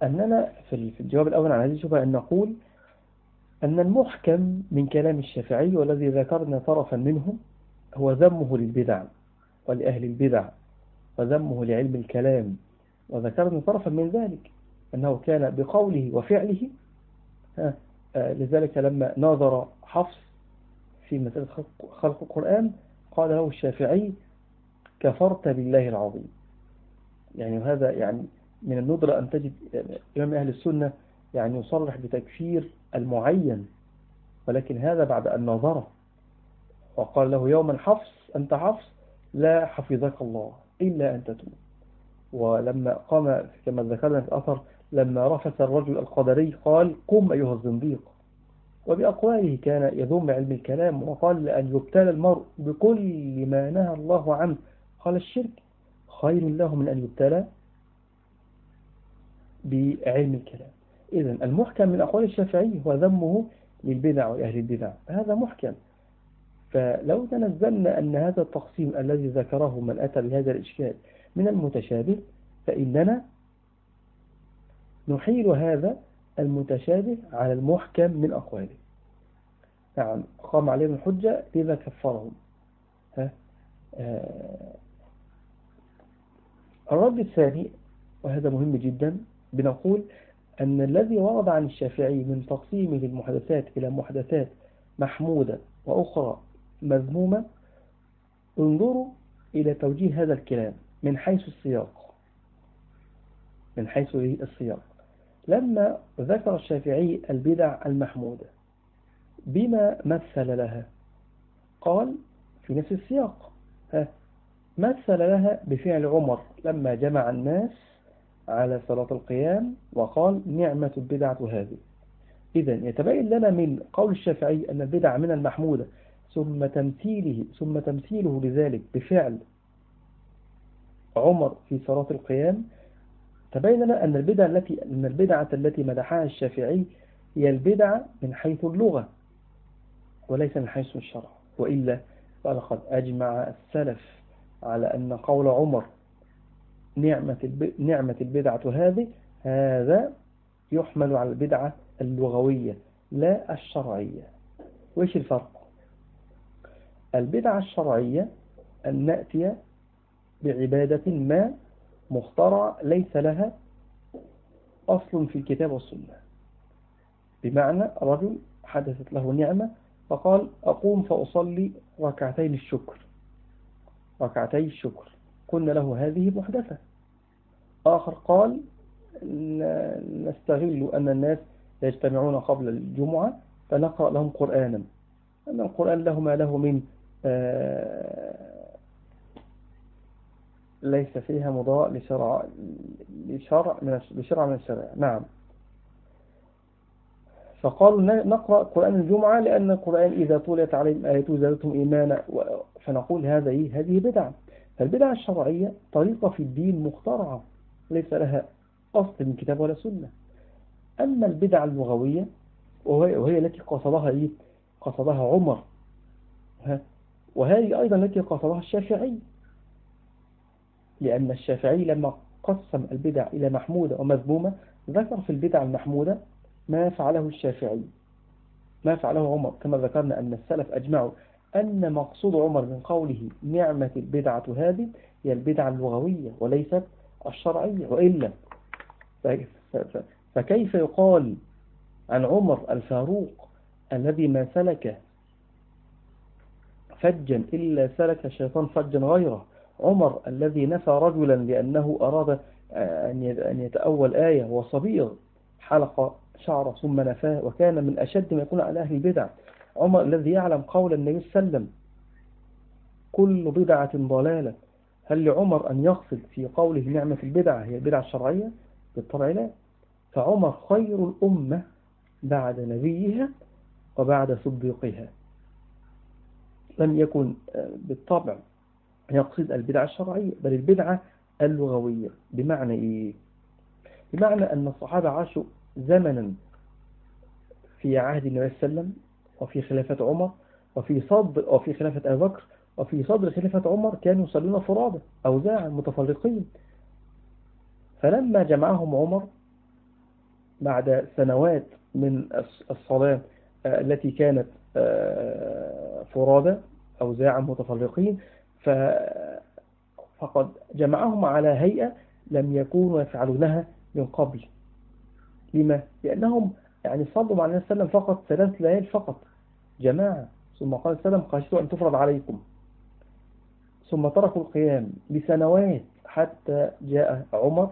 أننا في الجواب الأول عن هذه الشبهة أن نقول أن المحكم من كلام الشافعي والذي ذكرنا طرفا منه هو ذمه للبدع ولأهل البدع وذمه لعلم الكلام وذكرنا طرفا من ذلك أنه كان بقوله وفعله لذلك لما ناظر حفص في مسألة خلق القرآن قال له الشافعي كفرت بالله العظيم. يعني هذا يعني من الندرة أن تجد إمام أهل السنة يعني يصرح بتكفير المعين ولكن هذا بعد أن نظره وقال له يوما حفص أنت حفص لا حفظك الله إلا أن تتوب. ولما قام كما ذكرنا في الأثر لما رفث الرجل القدري قال قم أيها الزنديق. وبأقواله كان يذم علم الكلام وقال لأن يبتلى المرء بكل ما نهى الله عنه. قال الشرك خير له من أن يبتلى بعلم الكلام. إذا المحكم من أقوال الشافعي هو ذمه للبدع وأهل البدع. هذا محكم. فلو تنزلنا أن هذا التقسيم الذي ذكره من أتى بهذا الإشكال من المتشابه فإننا نحيل هذا المتشابه على المحكم من أقواله. نعم قام عليهم الحجة لذا كفرهم. ها؟ آه الرد الثاني وهذا مهم جدا بنقول أن الذي ورد عن الشافعي من تقسيمه المحدثات إلى محدثات محمودة وأخرى مذمومة انظروا إلى توجيه هذا الكلام من حيث السياق. من حيث السياق. لما ذكر الشافعي البدع المحمودة بما مثل لها. قال في نفس السياق مثل لها بفعل عمر لما جمع الناس على صلاة القيام وقال نعمة البدعة هذه. إذا يتبين لنا من قول الشافعي أن البدع من المحمودة ثم تمثيله ثم تمثيله لذلك بفعل عمر في صلاة القيام تبين لنا أن البدعة التي أن البدعة التي مدحها الشافعي هي البدعة من حيث اللغة وليس من حيث الشرع. وإلا فلقد أجمع السلف على أن قول عمر نعمة نعمة البدعة هذه هذا يحمل على البدعة اللغوية لا الشرعية. وإيش الفرق؟ البدعة الشرعية أن نأتي بعبادة ما مخترع ليس لها أصل في الكتاب والسنة. بمعنى رجل حدثت له نعمة فقال أقوم فأصلي ركعتين الشكر. ركعتي الشكر. قلنا له هذه محدثة. آخر قال نستغل أن الناس يجتمعون قبل الجمعة فنقرأ لهم قرآنا. أن القرآن له ما له من آه، ليس فيها مضاء لشرع لشرع من لشرع من الشرع. نعم. فقالوا نقرأ قرآن الجمعة لأن القرآن إذا طولت عليهم آياته زادتهم إيمانا فنقول هذا إيه هذه بدعة. فالبدعة الشرعية طريقة في الدين مخترعة ليس لها أصل من كتاب ولا سنة. أما البدعة اللغوية وهي, وهي التي قصدها إيه؟ قصدها عمر. وهذه أيضا التي قصدها الشافعي. لأن الشافعي لما قسم البدع إلى محمودة ومذمومة ذكر في البدع المحمودة ما فعله الشافعي ما فعله عمر. كما ذكرنا أن السلف أجمعوا أن مقصود عمر من قوله نعمة البدعة هذه هي البدعة اللغوية وليست الشرعية وإلا. فكيف يقال عن عمر الفاروق الذي ما سلك فجا إلا سلك الشيطان فجا غيره؟ عمر الذي نفى رجلا لأنه أراد أن يتأول آية وصبيغ حلق شعر ثم نفاه وكان من أشد ما يكون على أهل البدع. عمر الذي يعلم قول النبي صلى الله عليه وسلم كل بدعة ضلالة هل لعمر أن يقصد في قوله نعمة البدعة هي البدعة الشرعية؟ بالطبع لا. فعمر خير الأمة بعد نبيها وبعد صديقها. لم يكن آه، بالطبع يقصد البدعة الشرعية بل البدعة اللغوية بمعنى إيه؟ بمعنى أن الصحابة عاشوا زمنا في عهد النبي صلى الله عليه وسلم وفي خلافة عمر وفي صدر وفي خلافة أبي بكر وفي صدر خلافة عمر كانوا يصلون فرادى أوزاعا متفرقين فلما جمعهم عمر بعد سنوات من الصلاة آه، التي كانت آه، فرادى أوزاعا متفرقين فقد جمعهم على هيئة لم يكونوا يفعلونها من قبل. لما؟ لأنهم يعني صلوا مع النبي صلى الله عليه وسلم فقط ثلاث ليال فقط. جماعة ثم قال وسلم خشيت أن تفرض عليكم. ثم تركوا القيام لسنوات حتى جاء عمر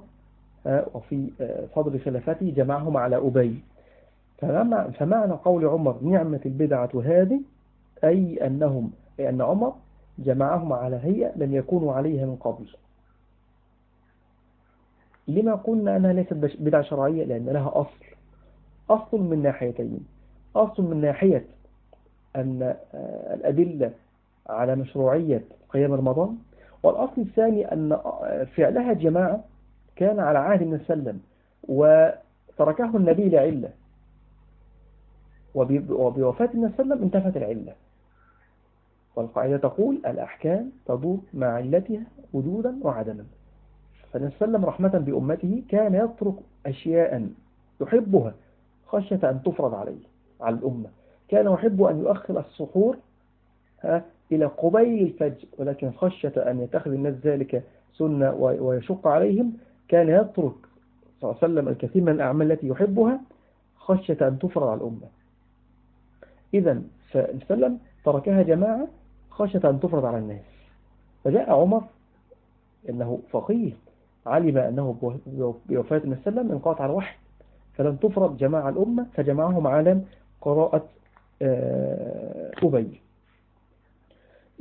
وفي فضل خلافته جمعهم على أبي. فمعنى قول عمر نعمة البدعة هذه أي أنهم أي أن عمر جمعهم على هيئة لم يكونوا عليها من قبل. لما قلنا أنها ليست بدعة شرعية؟ لأن لها أصل. أصل من ناحيتين. أصل من ناحية أن آه، الأدلة على مشروعية قيام رمضان والأصل الثاني أن آه، فعلها جماعة كان على عهد النبي صلى الله عليه وسلم وتركه النبي لعلة. وبوفاة النبي صلى الله عليه وسلم انتفت العلة. والقاعدة تقول الأحكام تدور مع علتها وجودا وعدما. وسلم رحمة بأمته كان يترك أشياء يحبها خشية أن تفرض عليه على الأمة. كان يحب أن يؤخر السحور إلى قبيل الفجر ولكن خشية أن يتخذ الناس ذلك سنة ويشق عليهم كان يترك صلى الله عليه وسلم الكثير من الأعمال التي يحبها خشية أن تفرض على الأمة. إذا فالسلم تركها جماعة خشية أن تفرض على الناس. فجاء عمر إنه فقيه علم أنه بوفاة النبي صلى الله عليه وسلم انقطع فلم تفرض جماعة الأمة فجمعهم على قراءة آه، أبي.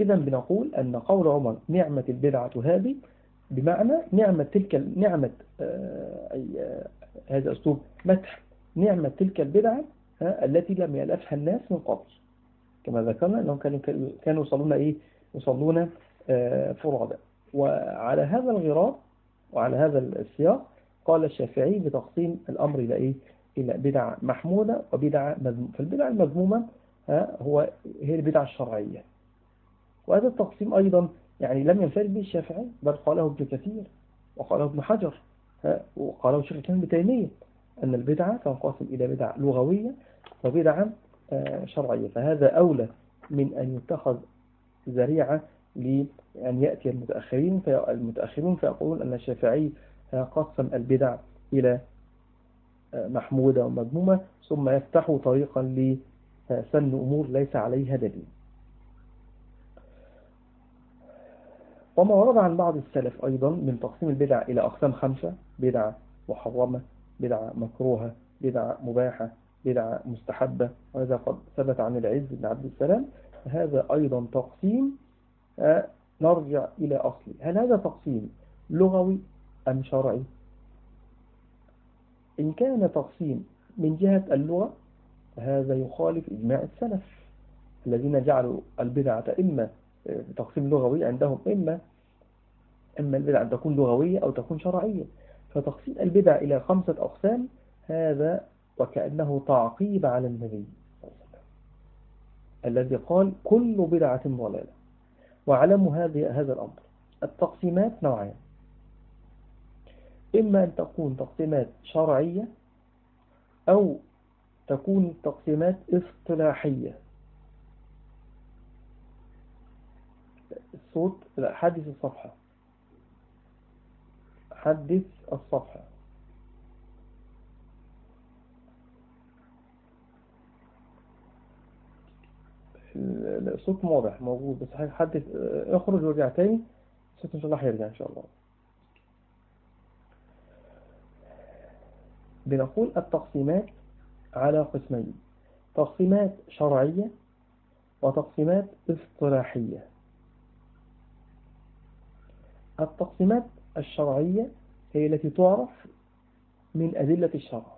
إذا بنقول أن قول عمر نعمة البدعة هذه بمعنى نعمة تلك نعمة آه، آه، هذا أسلوب مدح نعمة تلك البدعة التي لم يلفها الناس من قبل. كما ذكرنا أنهم كانوا كانوا يصلون إيه؟ يصلون فرادى وعلى هذا الغراب وعلى هذا السياق قال الشافعي بتقسيم الأمر إلى إيه؟ إلى بدعة محمودة وبدعة مذمومة فالبدعة المذمومة هو هي البدعة الشرعية. وهذا التقسيم أيضا يعني لم ينفرد به الشافعي بل قاله ابن كثير وقاله ابن حجر وقاله الشيخ الإسلام بتيمية أن البدعة تنقسم إلى بدعة لغوية وبدعة آه، شرعية. فهذا أولى من أن يتخذ ذريعة لأن يأتي المتأخرين المتأخرون فيقولون أن الشافعي قسم البدع إلى محمودة ومذمومة ثم يفتح طريقا لسن أمور ليس عليها دليل. وما ورد عن بعض السلف أيضا من تقسيم البدع إلى أقسام خمسة بدعة محرمة بدعة مكروهة بدعة مباحة. بدعة مستحبة. وهذا قد ثبت عن العز بن عبد السلام. هذا أيضا تقسيم نرجع إلى أصلي هل هذا تقسيم لغوي أم شرعي؟ إن كان تقسيم من جهة اللغة فهذا يخالف إجماع السلف الذين جعلوا البدعة إما تقسيم لغوي عندهم إما إما البدعة أن تكون لغوية أو تكون شرعية. فتقسيم البدع إلى خمسة أقسام هذا وكأنه تعقيب على النبي الذي قال كل بدعة ضلالة. وعلم هذه هذا الأمر. التقسيمات نوعان. إما أن تكون تقسيمات شرعية أو تكون تقسيمات اصطلاحية. الصوت لا حدث الصفحة. حدث الصفحة. الصوت واضح موجود بس حدث اخرج ورجع تاني؟ الصوت ان شاء الله هيرجع إن شاء الله. بنقول التقسيمات على قسمين تقسيمات شرعية وتقسيمات اصطلاحية. التقسيمات الشرعية هي التي تعرف من أدلة الشرع.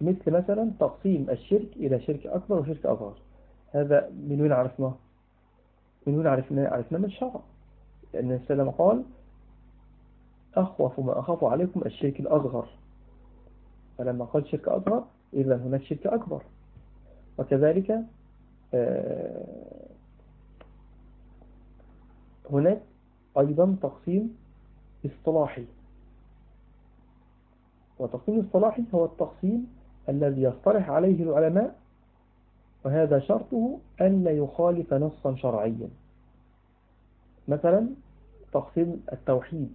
مثل مثلا تقسيم الشرك إلى شرك أكبر وشرك أصغر. هذا من وين عرفناه؟ من وين عرفنا؟ عرفنا من الشرع. لأن السلام قال أخوف ما أخاف عليكم الشرك الأصغر. فلما قال شرك أصغر إذا هناك شرك أكبر. وكذلك آه، هناك أيضا تقسيم اصطلاحي. وتقسيم اصطلاحي هو التقسيم الذي يصطلح عليه العلماء وهذا شرطه ألا يخالف نصا شرعيا. مثلا تقسيم التوحيد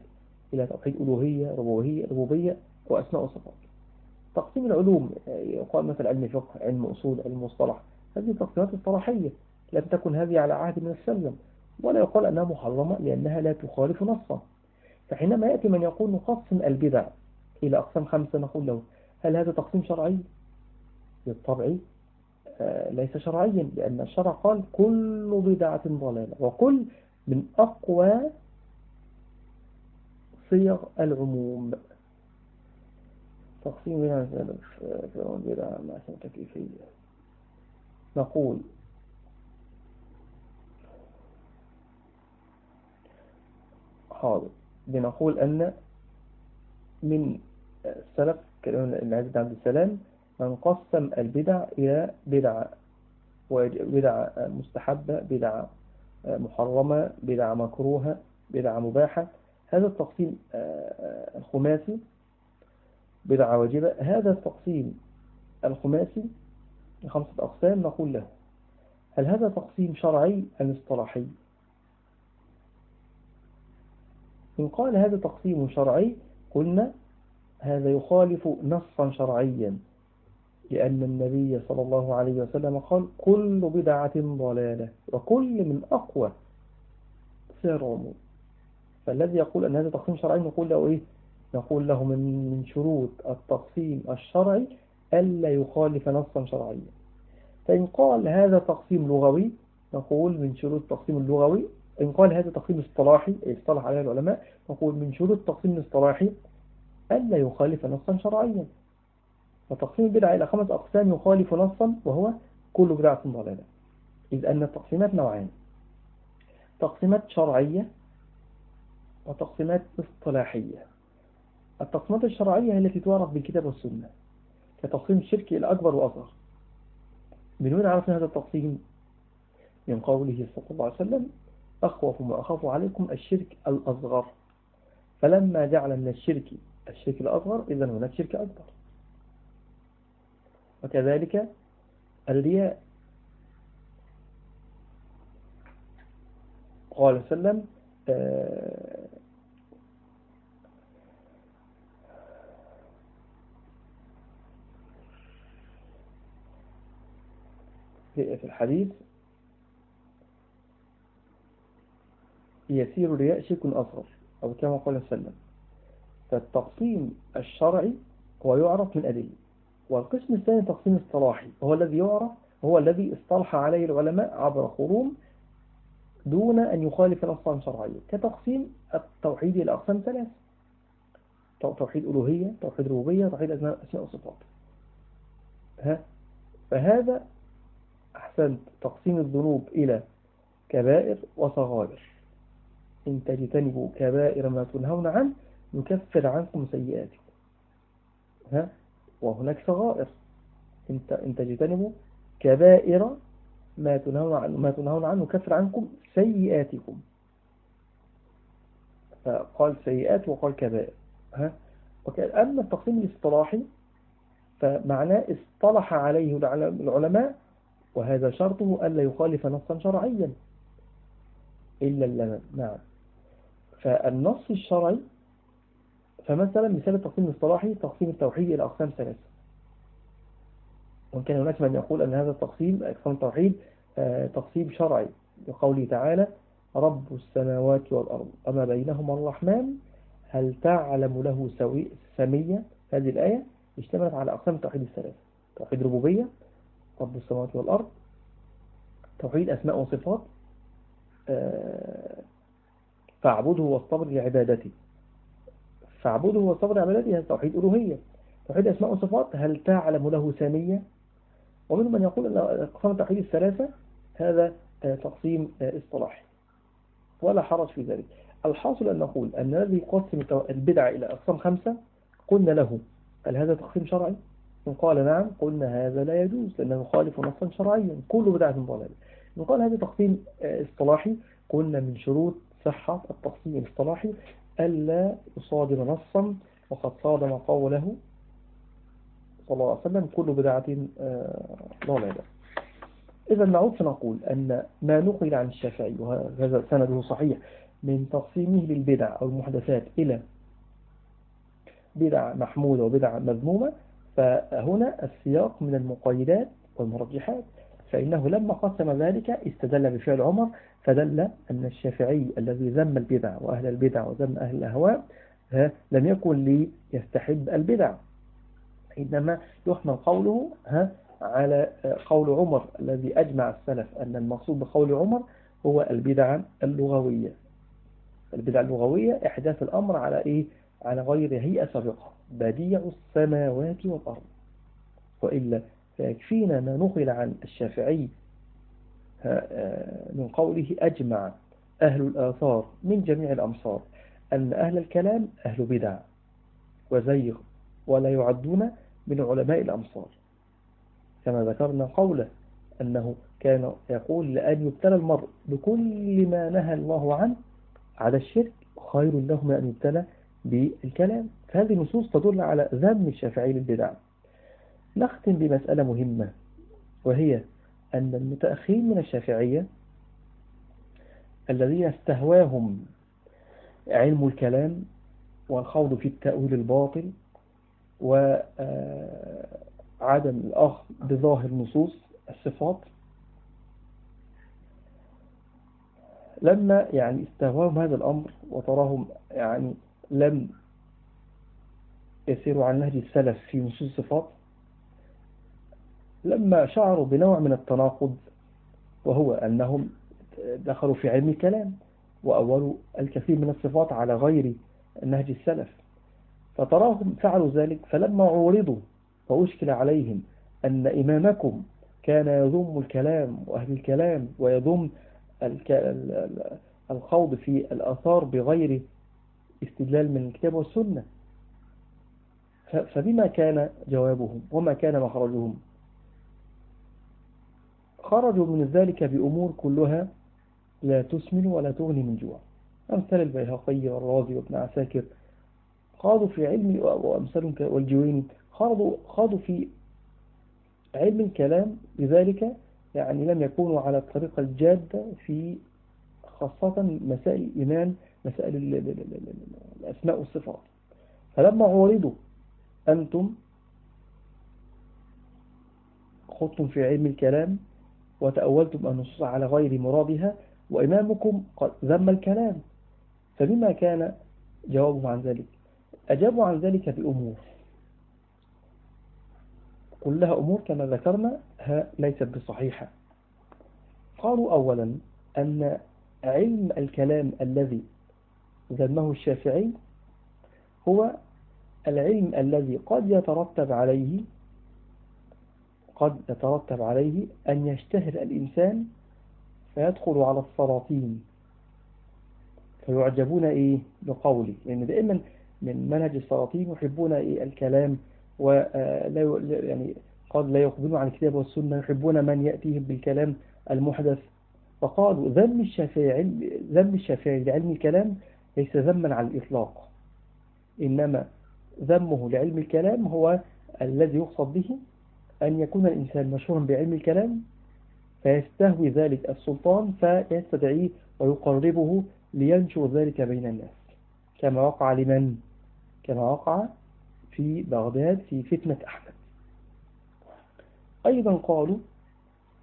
إلى توحيد ألوهية ربوبية ربوبية وأسماء وصفات. تقسيم العلوم يقال مثلا علم فقه علم أصول علم مصطلح هذه تقسيمات اصطلاحية لم تكن هذه على عهد من السلم ولا يقال أنها محرمة لأنها لا تخالف نصا. فحينما يأتي من يقول نقسم البدع إلى أقسام خمسة نقول له هل هذا تقسيم شرعي؟ بالطبع آه، ليس شرعيا لأن الشرع قال كل بدعة ضلالة وكل من أقوى صيغ العموم. تقسيم بدعة مع تكييفية نقول حاضر. بنقول أن من السلف كلام العزيز عبد السلام من قسم البدع إلى بدعة بدعة مستحبة بدعة محرمة بدعة مكروهة بدعة مباحة. هذا التقسيم الخماسي بدعة واجبة. هذا التقسيم الخماسي لخمسة أقسام نقول له هل هذا تقسيم شرعي أم اصطلاحي؟ إن قال هذا تقسيم شرعي قلنا هذا يخالف نصا شرعيا لأن النبي صلى الله عليه وسلم قال كل بدعة ضلالة وكل من أقوى سير عموم فالذي يقول أن هذا تقسيم شرعي نقول له إيه؟ نقول له من شروط التقسيم الشرعي ألا يخالف نصا شرعيا. فإن قال هذا تقسيم لغوي نقول من شروط التقسيم اللغوي إن قال هذا تقسيم اصطلاحي اصطلح عليه العلماء نقول من شروط التقسيم الاصطلاحي ألا يخالف نصا شرعيا. وتقسيم البدع إلى خمس أقسام يخالف نصا وهو كل بدعة ضلالة. إذ أن التقسيمات نوعين. تقسيمات شرعية وتقسيمات اصطلاحية. التقسيمات الشرعية هي التي تعرف بالكتاب والسنة كتقسيم الشرك إلى أكبر وأصغر. من وين عرفنا هذا التقسيم؟ من قوله صلى الله عليه وسلم أخوف ما أخاف عليكم الشرك الأصغر. فلما جعل من الشرك الشرك الأصغر إذا هناك شرك أكبر. وكذلك الرياء. قال وسلم آه، في الحديث يسير الرياء شرك أصغر أو كما قال وسلم. فالتقسيم الشرعي هو يعرف من أدلة والقسم الثاني تقسيم اصطلاحي وهو الذي يعرف وهو الذي اصطلح عليه العلماء عبر قرون دون أن يخالف نصا شرعيا كتقسيم التوحيد إلى أقسام ثلاث توحيد ألوهية توحيد ربوبية توحيد أسماء وصفات. ها؟ فهذا أحسنت تقسيم الذنوب إلى كبائر وصغائر. إن تجتنبوا كبائر ما تنهون عنه نكفر عنكم سيئاتكم. ها؟ وهناك صغائر. إن تجتنبوا كبائر ما تنهون عنه ما تنهون عنه نكفر عنكم سيئاتكم. فقال سيئات وقال كبائر. ها؟ أما التقسيم الاصطلاحي فمعناه اصطلح عليه العلماء وهذا شرطه ألا يخالف نصا شرعيا. إلا اللمن نعم. فالنص الشرعي فمثلا مثال التقسيم الاصطلاحي تقسيم التوحيد إلى أقسام ثلاثة. وإن كان هناك من يقول أن هذا التقسيم أقسام التوحيد آه، تقسيم شرعي لقوله تعالى رب السماوات والأرض أما بينهما الرحمن هل تعلم له سوي سمية هذه الآية اشتملت على أقسام التوحيد الثلاثة توحيد ربوبية رب السماوات والأرض توحيد أسماء وصفات آه، فاعبده واصطبر لعبادته. فاعبده واصطبر لعبادته هذا توحيد ألوهية. توحيد أسماء وصفات هل تعلم له سامية؟ ومنهم من يقول أن أقسام التوحيد الثلاثة هذا آه، تقسيم آه، اصطلاحي. ولا حرج في ذلك. الحاصل أن نقول أن الذي يقسم البدع إلى أقسام خمسة قلنا له. هل هذا تقسيم شرعي؟ إن قال نعم قلنا هذا لا يجوز لأنه يخالف نصا شرعيا. كل بدعة ضلالة. إن قال هذا تقسيم آه، اصطلاحي قلنا من شروط صحة التقسيم الاصطلاحي. ألا يصادر نصا وقد صادم قوله صلى الله عليه وسلم كل بدعة آه، ضلالة. إذا نعود فنقول أن ما نقل عن الشافعي وهذا سنده صحيح من تقسيمه للبدع أو المحدثات إلى بدع محمودة وبدع مذمومة فهنا السياق من المقيدات والمرجحات. فإنه لما قسم ذلك استدل بفعل عمر فدل أن الشافعي الذي ذم البدع وأهل البدع وذم أهل الأهواء لم يكن ليستحب البدع. إنما يحمل قوله على قول عمر الذي أجمع السلف أن المقصود بقول عمر هو البدع اللغوية. البدع اللغوية إحداث الأمر على إيه؟ على غير هيئة سابقة بديع السماوات والأرض. وإلا فيكفينا ما نقل عن الشافعي آه، من قوله أجمع أهل الآثار من جميع الأمصار أن أهل الكلام أهل بدع وزيغ ولا يعدون من علماء الأمصار. كما ذكرنا قوله أنه كان يقول لأن يبتلى المرء بكل ما نهى الله عنه على الشرك خير له من أن يبتلى بالكلام. فهذه النصوص تدل على ذم الشافعي للبدع. نختم بمسألة مهمة وهي أن المتأخرين من الشافعية الذين استهواهم علم الكلام والخوض في التأويل الباطل وعدم الأخذ بظاهر نصوص الصفات لما يعني استهواهم هذا الأمر وتراهم يعني لم يسيروا عن نهج السلف في نصوص الصفات لما شعروا بنوع من التناقض وهو أنهم دخلوا في علم الكلام وأولوا الكثير من الصفات على غير نهج السلف. فتراهم فعلوا ذلك فلما عورضوا وأشكل عليهم أن إمامكم كان يضم الكلام وأهل الكلام ويضم الخوض في الآثار بغير استدلال من الكتاب والسنة فبما كان جوابهم وما كان مخرجهم خرجوا من ذلك بأمور كلها لا تسمن ولا تغني من جوع. أمثال البيهقي والرازي وابن عساكر خاضوا في علم وأمثال والجويني خاضوا, خاضوا في علم الكلام لذلك يعني لم يكونوا على الطريقة الجادة في خاصة مسائل الإيمان مسائل الأسماء والصفات. فلما عورضوا أنتم خضتم في علم الكلام وتأولتم النصوص على غير مرادها وإمامكم قد ذم الكلام. فبما كان جوابهم عن ذلك أجابوا عن ذلك بأمور. كلها أمور كما ذكرنا ليست بصحيحة. قالوا أولا أن علم الكلام الذي ذمه الشافعي هو العلم الذي قد يترتب عليه قد يترتب عليه أن يشتهر الإنسان فيدخل على السلاطين. فيعجبون إيه؟ بقولي لأن دائما من منهج السلاطين يحبون إيه؟ الكلام ولا يعني قد لا يقبلون عن الكتاب والسنة يحبون من يأتيهم بالكلام المحدث. فقالوا ذم الشافعي ذم الشافعي لعلم الكلام ليس ذما على الإطلاق. إنما ذمه لعلم الكلام هو الذي يقصد به أن يكون الإنسان مشهورا بعلم الكلام فيستهوي ذلك السلطان فيستدعيه ويقربه لينشر ذلك بين الناس. كما وقع لمن؟ كما وقع في بغداد في فتنة أحمد. أيضا قالوا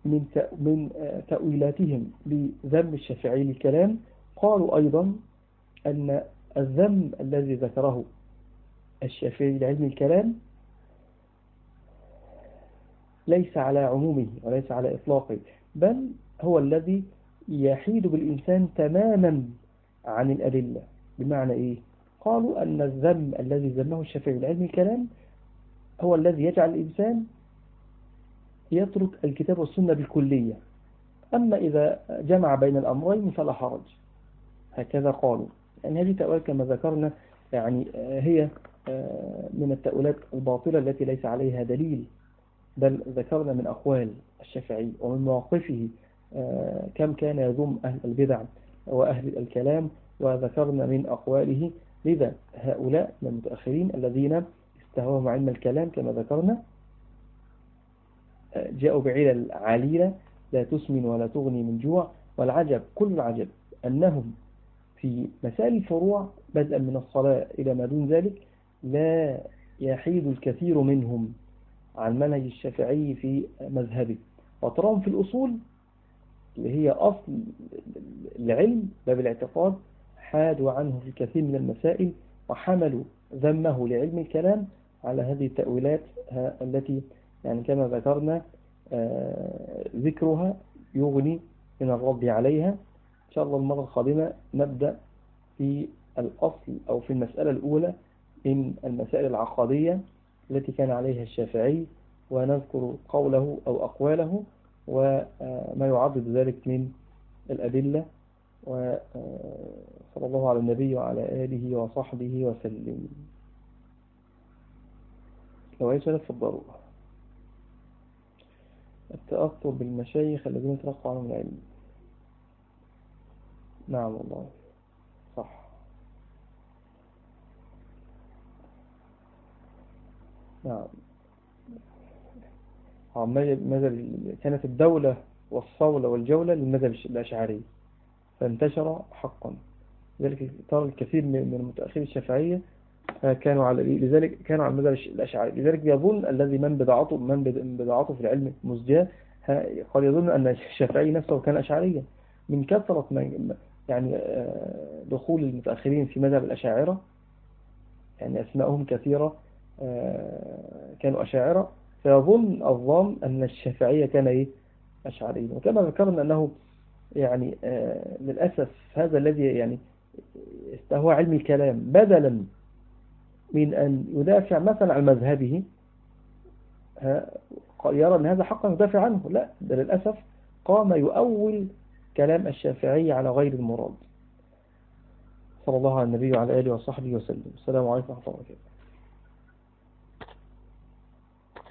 من من تأويلاتهم لذم الشافعي للكلام قالوا أيضا أن الذم الذي ذكره الشافعي لعلم الكلام ليس على عمومه وليس على إطلاقه بل هو الذي يحيد بالإنسان تماما عن الأدلة. بمعنى إيه؟ قالوا أن الذم الذي ذمه الشافعي لعلم الكلام هو الذي يجعل الإنسان يترك الكتاب والسنة بالكلية. أما إذا جمع بين الأمرين فلا حرج. هكذا قالوا. يعني هذه تأويل كما ذكرنا يعني هي من التأويلات الباطلة التي ليس عليها دليل. بل ذكرنا من أقوال الشافعي ومن مواقفه كم كان يذم أهل البدع وأهل الكلام وذكرنا من أقواله. لذا هؤلاء من المتأخرين الذين استهوهم علم الكلام كما ذكرنا جاءوا بعلل عليلة لا تسمن ولا تغني من جوع. والعجب كل العجب أنهم في مسائل الفروع بدءا من الصلاة إلى ما دون ذلك لا يحيد الكثير منهم. عن منهج الشافعي في مذهبه. وتراهم في الأصول اللي هي أصل العلم باب الاعتقاد حادوا عنه في كثير من المسائل وحملوا ذمه لعلم الكلام على هذه التأويلات التي يعني كما ذكرنا آه، ذكرها يغني من الرد عليها. إن شاء الله المرة القادمة نبدأ في الأصل أو في المسألة الأولى من المسائل العقادية. التي كان عليها الشافعي ونذكر قوله أو أقواله وما يعضد ذلك من الأدلة وصلى الله على النبي وعلى آله وصحبه وسلم. لو أي سؤال تفضلوا. التأثر بالمشايخ الذين تلقوا عنهم العلم. نعم والله صح نعم. ماذا كانت الدولة والصولة والجولة للمذهب الأشعري. فانتشر حقا. لذلك ترى الكثير من المتأخرين الشافعية كانوا على لذلك كانوا على المذهب الأشعري. لذلك يظن الذي من بدعته من بدعته في العلم مزجاه قد يظن أن الشافعي نفسه كان أشعريا. من كثرة من يعني آه، دخول المتأخرين في مذهب الأشاعرة يعني أسماءهم كثيرة. آه، كانوا أشاعرة فيظن الظن أن الشافعية كان إيه؟ أشعري وكما ذكرنا أنه يعني آه، للأسف هذا الذي يعني استهوى علم الكلام. بدلا من أن يدافع مثلا عن مذهبه يرى أن هذا حقا يدافع عنه. لا ده للأسف قام يؤول كلام الشافعي على غير المراد. صلى الله على النبي وعلى آله وصحبه وسلم. السلام عليكم ورحمة الله وبركاته.